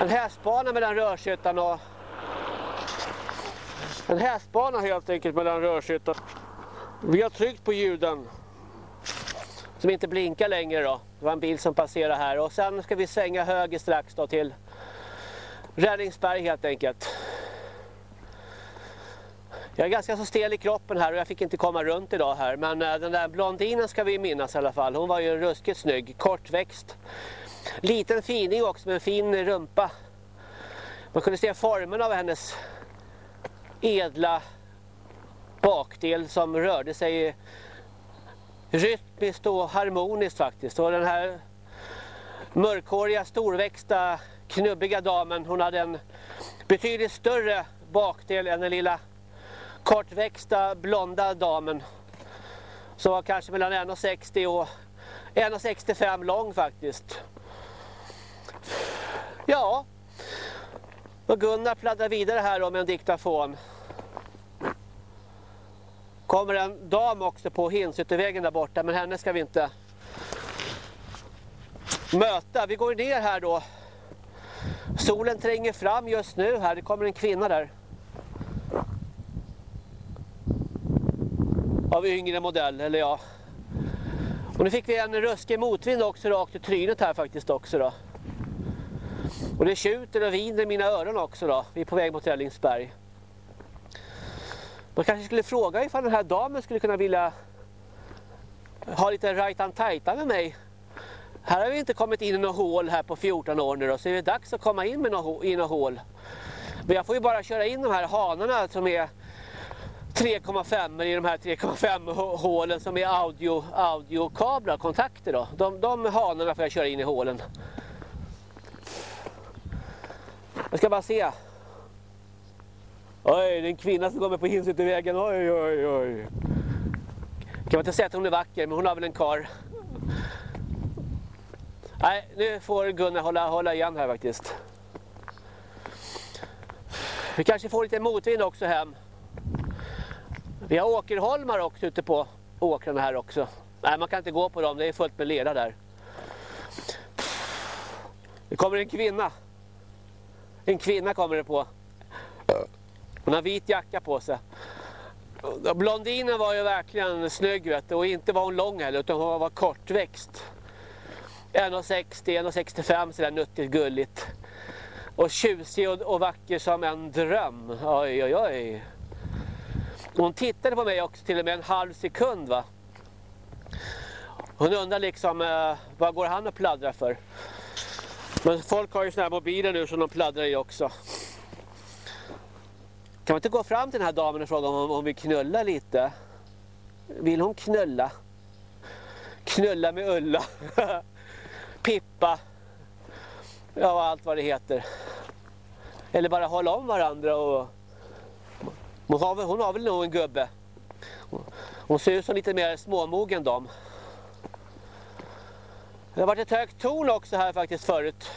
en hästbana mellan Rörshyttan och en hästbana helt enkelt mellan Rörshyttan. Vi har tryckt på ljuden som inte blinkar längre då. Det var en bil som passerade här och sen ska vi svänga höger strax då till Räddningsberg helt enkelt. Jag är ganska så stel i kroppen här och jag fick inte komma runt idag här. Men eh, den där blondinen ska vi minnas i alla fall. Hon var ju ruskigt snygg, kortväxt. Liten fining också med en fin rumpa. Man kunde se formen av hennes edla bakdel som rörde sig rytmiskt och harmoniskt faktiskt. Och den här mörkhåriga, storväxta, knubbiga damen, hon hade en betydligt större bakdel än den lilla kortväxta blonda damen som var kanske mellan 1,60 och 1,65 lång faktiskt. Ja, och Gunnar pladdrar vidare här då med en diktafon. Kommer en dam också på Hinsyttervägen där borta men henne ska vi inte möta. Vi går ner här då. Solen tränger fram just nu här. Det kommer en kvinna där. av yngre modell, eller ja. Och nu fick vi en ruskig motvind också rakt i trynet här faktiskt också då. Och det tjuter och viner i mina öron också då. Vi är på väg mot Rällingsberg. Man kanske skulle fråga ifall den här damen skulle kunna vilja ha lite right and tajta med mig. Här har vi inte kommit in i något hål här på 14 år nu då, så är det dags att komma in med något, i något hål. Men jag får ju bara köra in de här hanarna som är 3,5 i de här 3,5 hålen som är audio, audiokablar, kontakter då. De, de hanarna får jag köra in i hålen. Jag ska bara se. Oj, det är en kvinna som kommer på insikten i vägen. Oj, oj, oj. Kan man inte säga att hon är vacker, men hon har väl en kar. Nej, nu får Gunnar hålla, hålla igen här faktiskt. Vi kanske får lite motvind också hem. Vi har åkerholmar också ute på åkrarna här också. Nej, man kan inte gå på dem. Det är fullt med lera där. Det kommer en kvinna. En kvinna kommer det på. Hon har vit jacka på sig. Blondinen var ju verkligen snygg vet du, och inte var hon lång heller utan hon var kortväxt. 1,60, 1,65 sådär nuttigt gulligt. Och tjusig och, och vacker som en dröm. Oj, oj, oj. Hon tittade på mig också till och med en halv sekund va. Hon undrar liksom, eh, vad går han och pladdrar för? Men folk har ju såna här mobiler nu som de pladdrar i också. Kan man inte gå fram till den här damen och fråga om hon vill knulla lite? Vill hon knulla? Knulla med Ulla. Pippa. Ja, allt vad det heter. Eller bara hålla om varandra och... Hon har, väl, hon har väl nog en gubbe. Hon ser ut som lite mer småmogen dam. Det har varit ett högt torn också här faktiskt förut.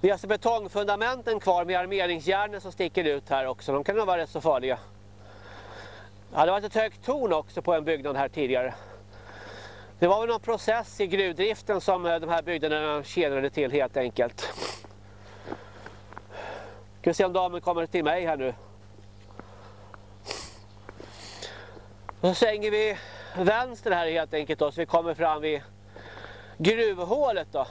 Vi har alltså betongfundamenten kvar med armeringsjärnen som sticker ut här också. De kan nog vara rätt så farliga. Ja, det har varit ett högt torn också på en byggnad här tidigare. Det var väl någon process i gruvdriften som eh, de här byggnaderna tjänade till helt enkelt. Ska vi se om damen kommer till mig här nu. Då svänger vi vänster här helt enkelt då, så vi kommer fram vid gruvhålet då.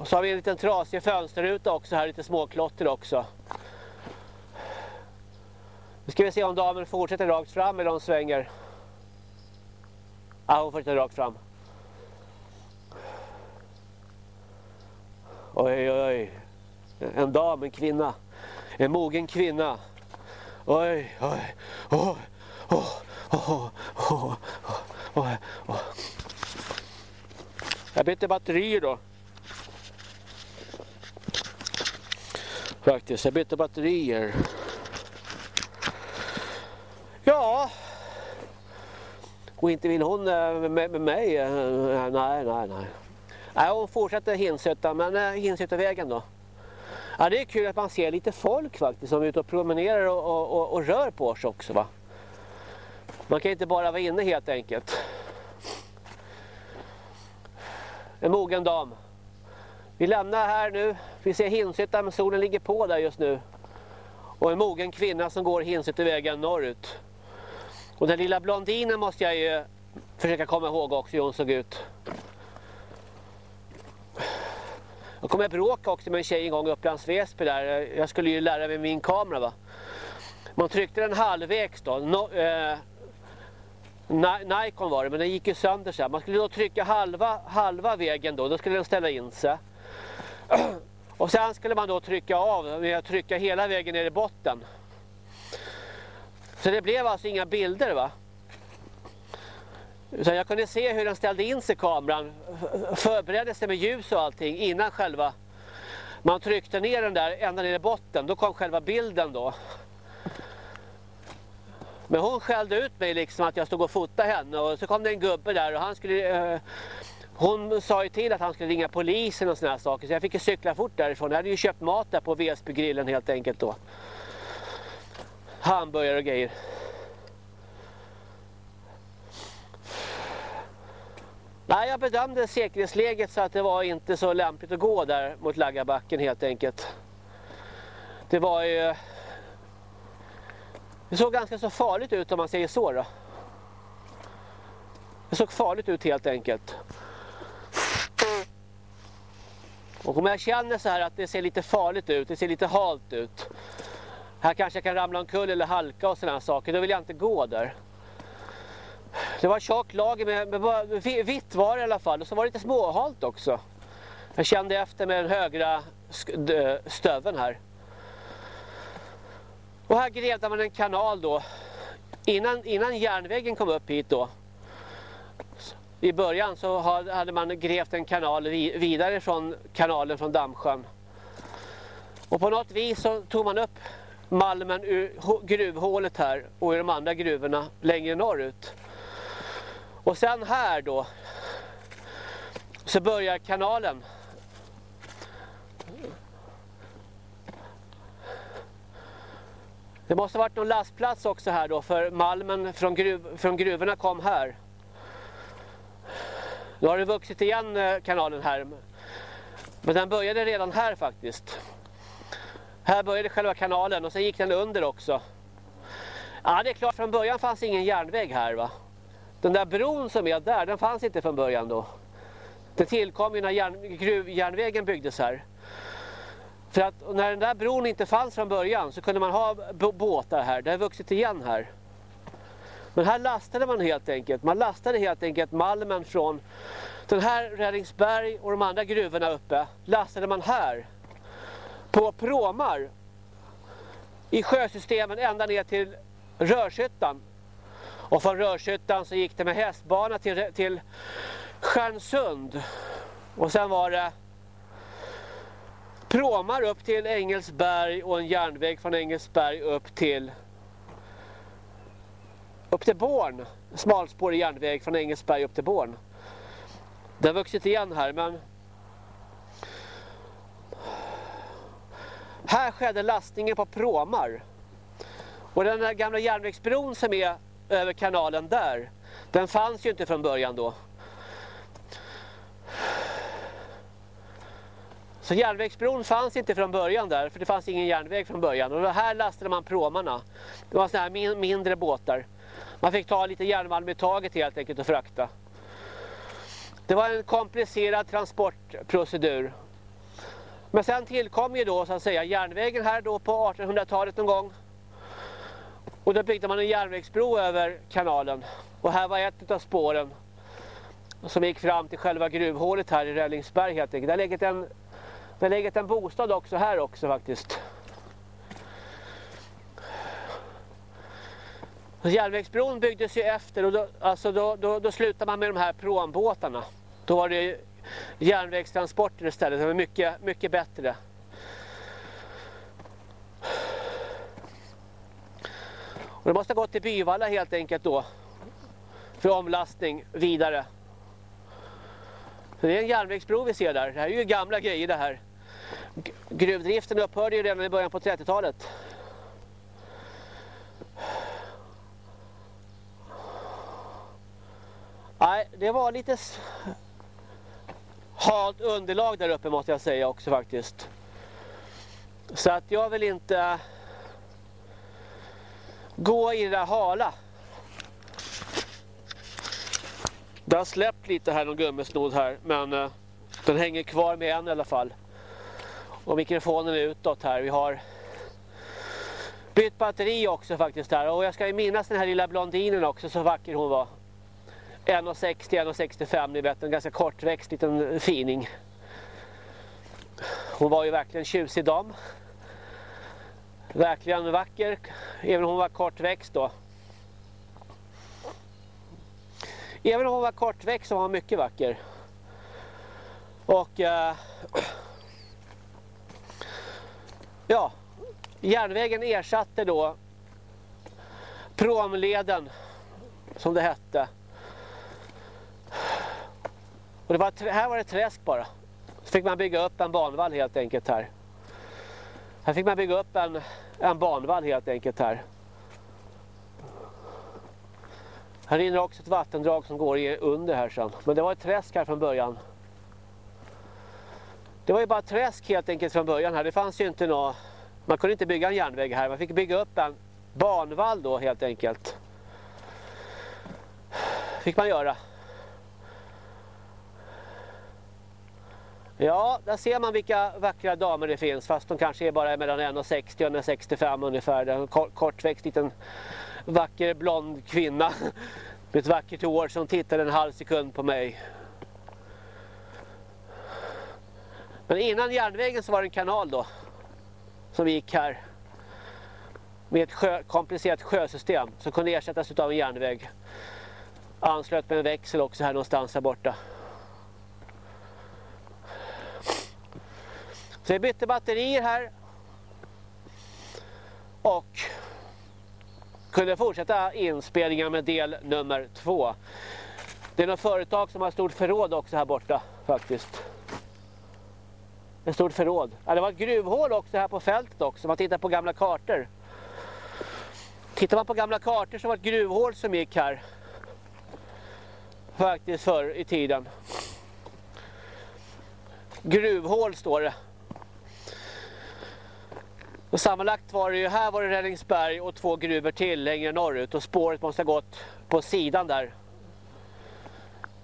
Och så har vi en liten trasig fönsterruta också här, lite småklotter också. Nu ska vi se om damen fortsätter rakt fram eller om hon svänger. Ja, hon fortsätter rakt fram. Oj, oj, oj. En dam, en kvinna. En mogen kvinna. Oj, oj, oj, oj, jag bytte batteri då. Faktiskt, jag bytte batterier. Ja. Och inte vill hon eh, med, med mig. Eh, nej, nej, nej. Nej, hon fortsätter Hinshyttan, men eh, då. Ja, det är kul att man ser lite folk faktiskt som är ute och promenerar och, och, och, och rör på sig också va. Man kan inte bara vara inne helt enkelt. En mogen dam. Vi lämnar här nu. Vi ser Hinshyttan men solen ligger på där just nu. Och en mogen kvinna som går Hinshyttevägen norrut. Och den lilla blondinen måste jag ju försöka komma ihåg också hur hon såg ut. Jag kommer att bråka också med en tjej en gång i Upplands Väsby där. Jag skulle ju lära mig min kamera va. Man tryckte den halvvägs då. No, eh, Nikon var det, men den gick ju sönder så här. Man skulle då trycka halva, halva vägen då, då skulle den ställa in sig. Och sen skulle man då trycka av med att trycka hela vägen ner i botten. Så det blev alltså inga bilder va. Så jag kunde se hur den ställde in sig kameran, förberedde sig med ljus och allting innan själva man tryckte ner den där ända ner i botten, då kom själva bilden då. Men hon skällde ut mig liksom att jag stod och fotade henne och så kom det en gubbe där och han skulle... Eh, hon sa ju till att han skulle ringa polisen och såna här saker så jag fick ju cykla fort därifrån. Jag hade ju köpt mat där på Vesbygrillen helt enkelt då. Hamburgare och grejer. Nej, jag bedömde säkerhetsläget så att det var inte så lämpligt att gå där mot Laggabacken helt enkelt. Det var ju... Det såg ganska så farligt ut om man säger så då. Det såg farligt ut helt enkelt. Och om jag känner så här att det ser lite farligt ut, det ser lite halt ut. Här kanske jag kan ramla omkull eller halka och sådana saker, då vill jag inte gå där. Det var tjock lager med, med vitt var det i alla fall och så var det lite småhalt också. Jag kände efter med den högra stöven här. Och här grävde man en kanal då. Innan, innan järnvägen kom upp hit då. I början så hade man grävt en kanal vidare från kanalen från Dammsjön. Och på något vis så tog man upp malmen ur gruvhålet här och i de andra gruvorna längre norrut. Och sen här då så börjar kanalen. Det måste ha varit någon lastplats också här då för malmen från, gruv, från gruvorna kom här. Nu har det vuxit igen eh, kanalen här. Men den började redan här faktiskt. Här började själva kanalen och sen gick den under också. Ja, det är klart, från början fanns ingen järnväg här va. Den där bron som är där, den fanns inte från början då. Det tillkom ju när järn, gruvjärnvägen byggdes här. För att när den där bron inte fanns från början så kunde man ha båtar här. Det har vuxit igen här. Men här lastade man helt enkelt. Man lastade helt enkelt malmen från den här Räddningsberg och de andra gruvorna uppe. Lastade man här på pråmar i sjösystemen ända ner till Rörshyttan. Och från Rörshyttan så gick det med hästbana till, till Stjärnsund. Och sen var det pråmar upp till Engelsberg och en järnväg från Engelsberg upp till upp till Born. Smalspårig järnväg från Engelsberg upp till Born. Det har vuxit igen här men Här skedde lastningen på pråmar. Och den där gamla järnvägsbron som är över kanalen där, den fanns ju inte från början då. Så järnvägsbron fanns inte från början där, för det fanns ingen järnväg från början. Och här lastade man pråmarna. Det var sådana här mindre båtar. Man fick ta lite järnmalm i taget helt enkelt och frakta. Det var en komplicerad transportprocedur. Men sen tillkom ju då så att säga järnvägen här då på 1800-talet någon gång. Och då byggde man en järnvägsbro över kanalen. Och här var ett av spåren som gick fram till själva gruvhålet här i Rällingsberg helt enkelt. Där ligger en, det har legat en bostad också här också faktiskt. järnvägsbron byggdes ju efter och då, alltså då, då, då slutade man med de här pråmbåtarna. Då var det järnvägstransporter istället. Det var mycket, mycket bättre. Och det måste ha gått till Byvalla helt enkelt då. För omlastning vidare. Så det är en järnvägsbro vi ser där. Det här är ju gamla grejer det här. Gruvdriften upphörde ju redan i början på 30-talet. Nej, det var lite halt underlag där uppe måste jag säga också faktiskt. Så att jag vill inte gå i det där hala. Det har släppt lite här någon gummisnodd här men eh, den hänger kvar med en i alla fall. Och mikrofonen utåt här. Vi har bytt batteri också faktiskt här. Och jag ska ju minnas den här lilla blondinen också, så vacker hon var. 1,60, 1,65 ni vet, en ganska kortväxt liten fining. Hon var ju verkligen tjusig dam. Verkligen vacker, även om hon var kortväxt då. Även om hon var kortväxt så var hon mycket vacker. Och eh, ja, järnvägen ersatte då promleden som det hette och det var, här var det träsk bara. Så fick man bygga upp en banvall helt enkelt här. Här fick man bygga upp en, en banvall helt enkelt här. Här rinner också ett vattendrag som går under här sen. Men det var ett träsk här från början. Det var ju bara träsk helt enkelt från början här. Det fanns ju inte något... Man kunde inte bygga en järnväg här. Man fick bygga upp en banvall då helt enkelt. Fick man göra. Ja, där ser man vilka vackra damer det finns fast de kanske är bara mellan 1,60 och 1,65 ungefär. En kortväxt liten vacker blond kvinna med ett vackert hår som tittar en halv sekund på mig. Men innan järnvägen så var det en kanal då som gick här med ett sjö, komplicerat sjösystem som kunde ersättas av en järnväg. Anslöt med en växel också här någonstans här borta. Så vi bytte batterier här Och kunde fortsätta inspelningen med del nummer två. Det är något företag som har stort förråd också här borta faktiskt. Ett stort förråd. Ja, det var ett gruvhål också här på fältet också. Man tittar på gamla kartor. Tittar man på gamla kartor så var det ett gruvhål som gick här. Faktiskt förr i tiden. Gruvhål står det. Och sammanlagt var det ju, här var det Rällingsberg och två gruvor till längre norrut och spåret måste ha gått på sidan där.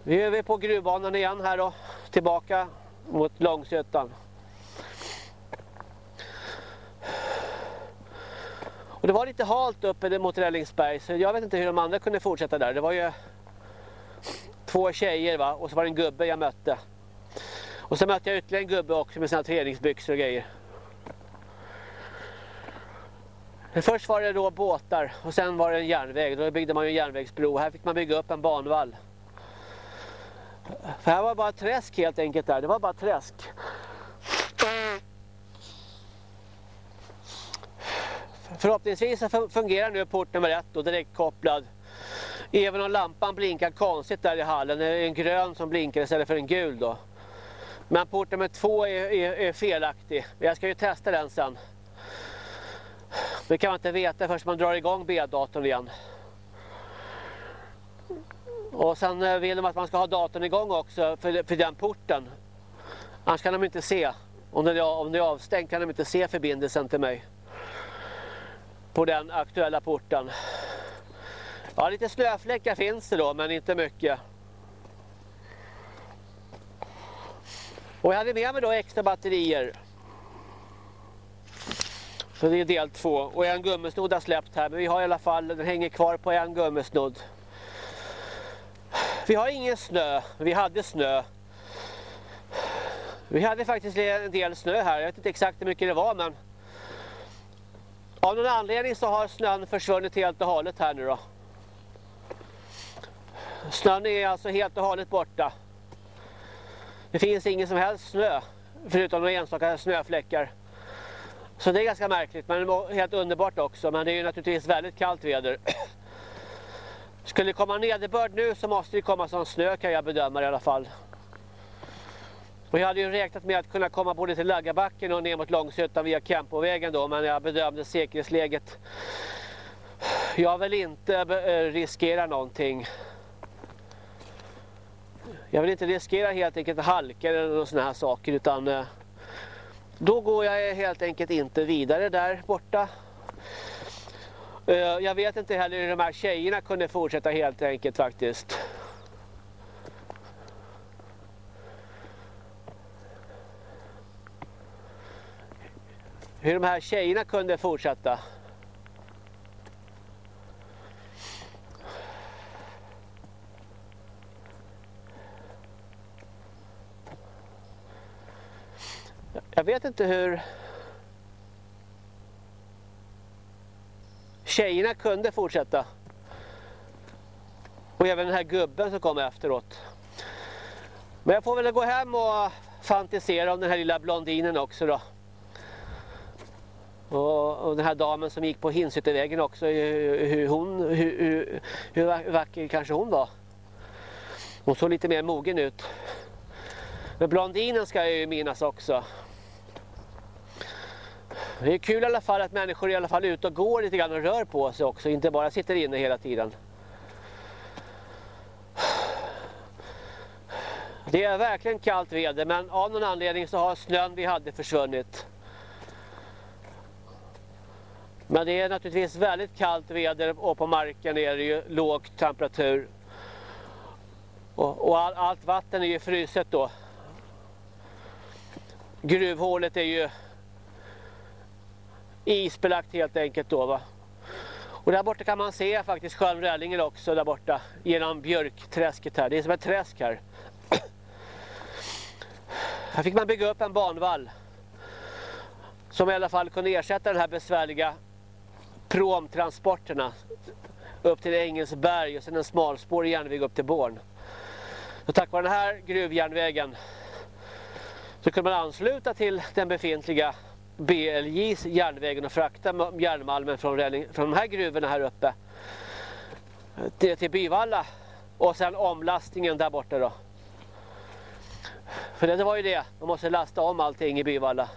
Nu är vi på gruvbanan igen här då, tillbaka mot Långsötan. Och det var lite halt uppe mot Rällingsberg så jag vet inte hur de andra kunde fortsätta där. Det var ju två tjejer va och så var det en gubbe jag mötte. Och så mötte jag ytterligare en gubbe också med sina träningsbyxor och grejer. Först var det då båtar och sen var det en järnväg. Då byggde man ju en järnvägsbro. Här fick man bygga upp en banvall. För här var bara träsk helt enkelt där. Det var bara träsk. Förhoppningsvis fungerar nu port nummer ett och direkt kopplad. Även om lampan blinkar konstigt där i hallen. Det är en grön som blinkar istället för en gul då. Men port nummer två är, är, är felaktig. Jag ska ju testa den sen. Det kan man inte veta förrän man drar igång B-datorn igen. Och sen eh, vill de att man ska ha datorn igång också för, för den porten. Annars kan de inte se. Om den, är, om den är avstängd kan de inte se förbindelsen till mig. På den aktuella porten. Ja, lite snöfläckar finns det då, men inte mycket. Och jag hade med mig då extra batterier. Så det är del två. Och en gummisnodd har släppt här. Men vi har i alla fall, den hänger kvar på en gummisnodd. Vi har ingen snö. Vi hade snö. Vi hade faktiskt en del snö här. Jag vet inte exakt hur mycket det var men av någon anledning så har snön försvunnit helt och hållet här nu då. Snön är alltså helt och hållet borta. Det finns ingen som helst snö förutom några enstaka snöfläckar. Så det är ganska märkligt men helt underbart också. Men det är ju naturligtvis väldigt kallt väder. Skulle det komma nederbörd nu så måste det komma som snö kan jag bedöma i alla fall. Och jag hade ju räknat med att kunna komma både till Laggabacken och ner mot Långsötan via Kempovägen då. Men jag bedömde säkerhetsläget. Jag vill inte eh, eh, riskera någonting. Jag vill inte riskera helt enkelt halka eller sådana här saker utan eh, då går jag helt enkelt inte vidare där borta. Jag vet inte heller hur de här tjejerna kunde fortsätta helt enkelt faktiskt. Hur de här tjejerna kunde fortsätta. Jag vet inte hur tjejerna kunde fortsätta. Och även den här gubben som kom efteråt. Men jag får väl gå hem och fantisera om den här lilla blondinen också då. Och, och den här damen som gick på Hinsyttevägen också, hur, hon, hur, hur, hur vacker kanske hon var. Hon såg lite mer mogen ut. Men blondinen ska jag ju minnas också. Det är kul i alla fall att människor i alla fall är ute och går lite grann och rör på sig också. Inte bara sitter inne hela tiden. Det är verkligen kallt väder men av någon anledning så har snön vi hade försvunnit. Men det är naturligtvis väldigt kallt väder och på marken är det ju låg temperatur. Och, och all, allt vatten är ju fryset då. Gruvhålet är ju isbelagt helt enkelt då va. Och där borta kan man se faktiskt sjön Rällingen också där borta genom björkträsket här. Det är som ett träsk här. Här fick man bygga upp en banvall som i alla fall kunde ersätta den här besvärliga promtransporterna upp till Engelsberg och sen en smalspårig järnväg upp till Born. Och tack vare den här gruvjärnvägen så kunde man ansluta till den befintliga BLJs järnvägen och frakta järnmalmen från, från de här gruvorna här uppe till, till Byvalla och sen omlastningen där borta då. För det var ju det, man måste lasta om allting i Byvalla.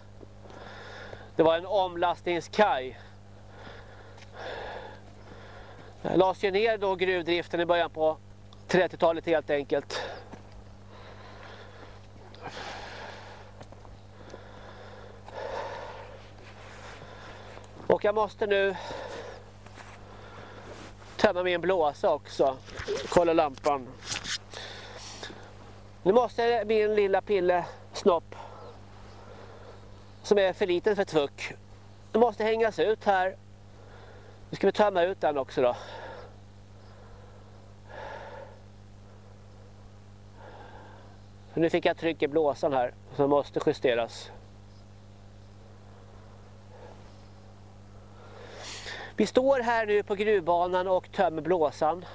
Det var en omlastningskaj. Jag lades ju ner då gruvdriften i början på 30-talet helt enkelt. Och jag måste nu tömma min blåsa också. Kolla lampan. Nu måste min lilla pille snopp som är för liten för tvuck. Den måste hängas ut här. Nu ska vi tömma ut den också då. nu fick jag tryck i blåsan här som måste justeras. Vi står här nu på gruvbanan och tömmer blåsan.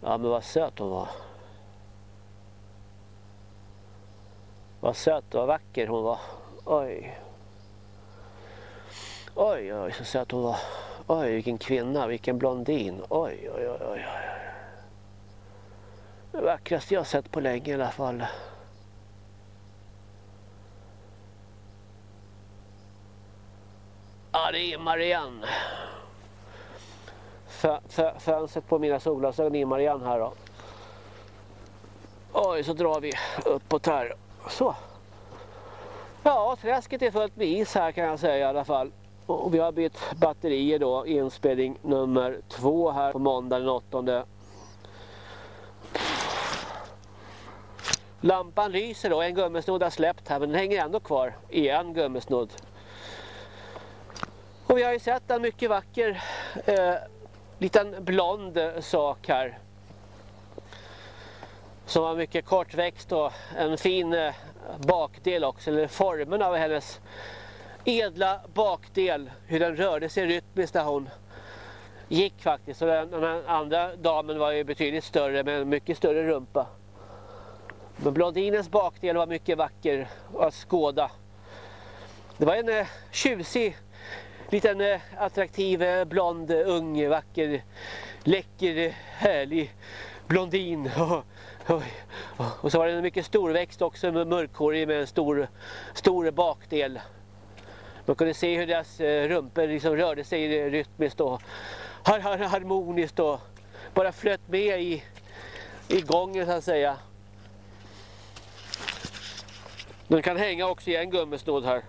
Ja men vad söt hon var. Vad söt och vacker hon var. Oj. Oj, oj, så söt hon var. Oj, vilken kvinna, vilken blondin. Oj, oj, oj, oj. Det vackraste jag sett på länge i alla fall. Ja, det immar igen. Fönstret på mina solglasögon immar igen här då. Oj, så drar vi uppåt här. Så. Ja, träsket är fullt med is här kan jag säga i alla fall. Och vi har bytt batterier då, inspelning nummer två här på måndag den 8. Lampan lyser då, en gummisnodd har släppt här men den hänger ändå kvar i en gummisnodd. Och vi har ju sett en mycket vacker eh, liten blond sak här. Som var mycket kortväxt och en fin eh, bakdel också, eller formen av hennes edla bakdel, hur den rörde sig rytmiskt när hon gick faktiskt. Och den, den andra damen var ju betydligt större med en mycket större rumpa. Men blondinens bakdel var mycket vacker att skåda. Det var en eh, tjusig liten eh, attraktiv, eh, blond, eh, ung, vacker, läcker, härlig blondin. Och så var det en mycket stor växt också med mörkhårig med en stor, stor bakdel. Man kunde se hur deras eh, rumpor liksom rörde sig rytmiskt och harmoniskt och bara flöt med i, i gången så att säga. Den kan hänga också i en gummisnodd här.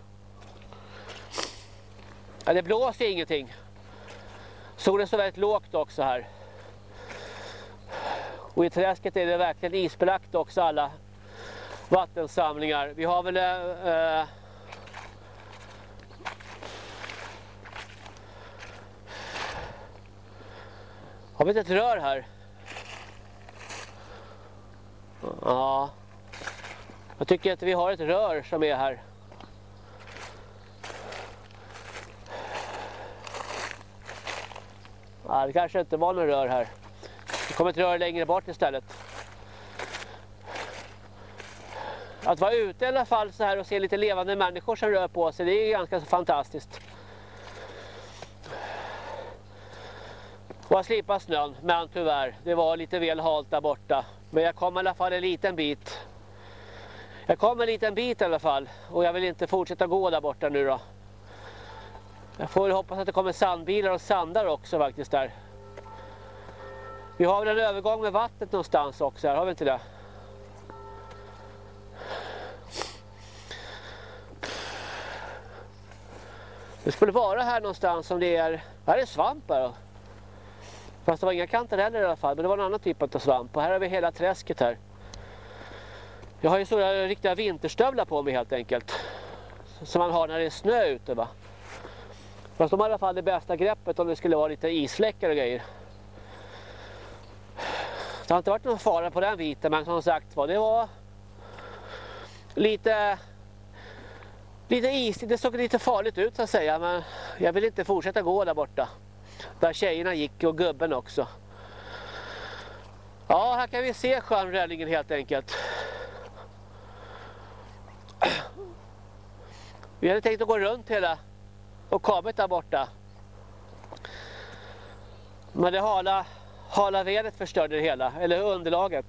Ja, det blåser ingenting. Solen står väldigt lågt också här. Och i träsket är det verkligen isbelagt också alla vattensamlingar. Vi har väl... Eh, har vi inte ett rör här? Ja. Jag tycker att vi har ett rör som är här. Ja, det kanske inte var någon rör här. Det kommer ett rör längre bort istället. Att vara ute i alla fall så här och se lite levande människor som rör på sig, det är ganska så fantastiskt. Och att slippa snön, men tyvärr, det var lite väl halt där borta. Men jag kom i alla fall en liten bit. Jag kom en liten bit i alla fall och jag vill inte fortsätta gå där borta nu då. Jag får hoppas att det kommer sandbilar och sandar också faktiskt där. Vi har väl en övergång med vattnet någonstans också här, har vi inte det? Det skulle vara här någonstans som det är... Här är svamp här. Fast det var inga kantareller i alla fall, men det var en annan typ av svamp. Och här har vi hela träsket här. Jag har ju stora riktiga vinterstövlar på mig helt enkelt. Som man har när det är snö ute va. Fast de har i alla fall det bästa greppet om det skulle vara lite isfläckar och grejer. Det har inte varit någon fara på den biten. men som sagt var det var lite lite isigt, det såg lite farligt ut så att säga men jag vill inte fortsätta gå där borta. Där tjejerna gick och gubben också. Ja, här kan vi se sjön Röllingen helt enkelt. Vi hade tänkt att gå runt hela och kabet där borta. Men det hala, hala vedet förstörde det hela, eller underlaget.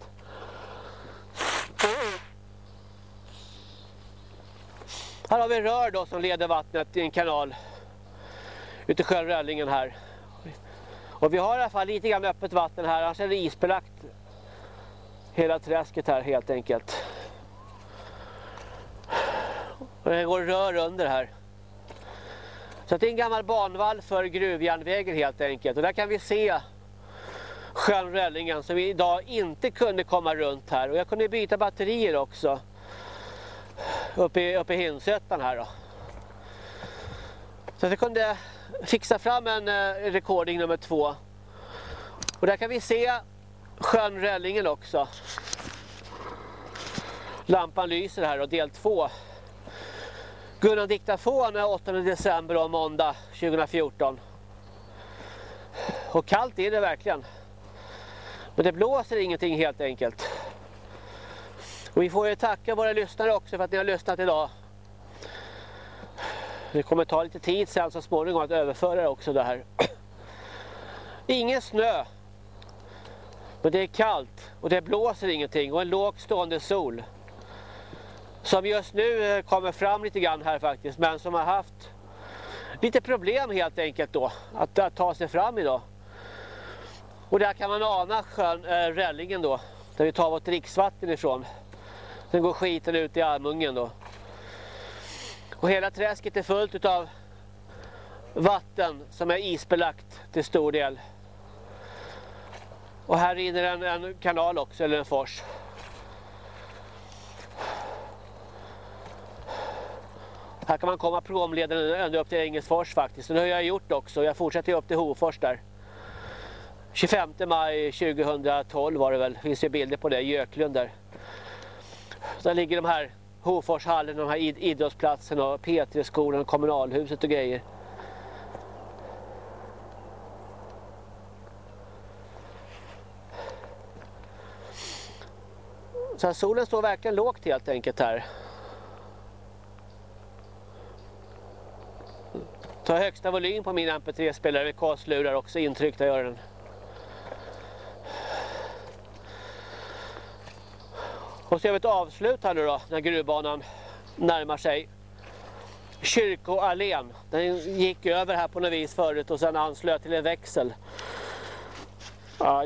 Här har vi rör då som leder vattnet i en kanal ute i sjön Röllingen här. Och vi har i alla fall lite grann öppet vatten här, annars är det isbelagt hela träsket här helt enkelt. Och det går rör under här. Så det är en gammal banvall för gruvjärnvägen helt enkelt. Och där kan vi se sjön Röllingen som vi idag inte kunde komma runt här. Och jag kunde byta batterier också. Uppe i, uppe i Hinsötan här då. Så jag kunde fixa fram en eh, recording nummer två. Och där kan vi se sjön Röllingen också. Lampan lyser här och del två. Gunnar Diktafon 8 december och måndag 2014. Och kallt är det verkligen. Men det blåser ingenting helt enkelt. Och vi får ju tacka våra lyssnare också för att ni har lyssnat idag. Det kommer ta lite tid sen så småningom att överföra också det här. Ingen snö. Men det är kallt och det blåser ingenting och en lågt stående sol. Som just nu eh, kommer fram lite grann här faktiskt men som har haft lite problem helt enkelt då att, att ta sig fram idag. Och där kan man ana sjön, äh, Rällingen då där vi tar vårt dricksvatten ifrån. Sen går skiten ut i Almungen då. Och hela träsket är fullt av vatten som är isbelagt till stor del. Och här rinner en, en kanal också, eller en fors. Här kan man komma promleden ända upp till Engelsfors faktiskt. Och det har jag gjort också. Jag fortsätter upp till Hofors där. 25 maj 2012 var det väl. Det finns ju bilder på det, Göklund där. Där ligger de här Hoforshallen, de här id idrottsplatsen och P3-skolan och kommunalhuset och grejer. Så solen står verkligen lågt helt enkelt här. Ta högsta volym på min MP3-spelare med kaslurar också intryckta i öronen. Och så gör vi ett avslut här nu då, när gruvbanan närmar sig Kyrkoallén. Den gick över här på något vis förut och sen anslöt till en växel. Ja,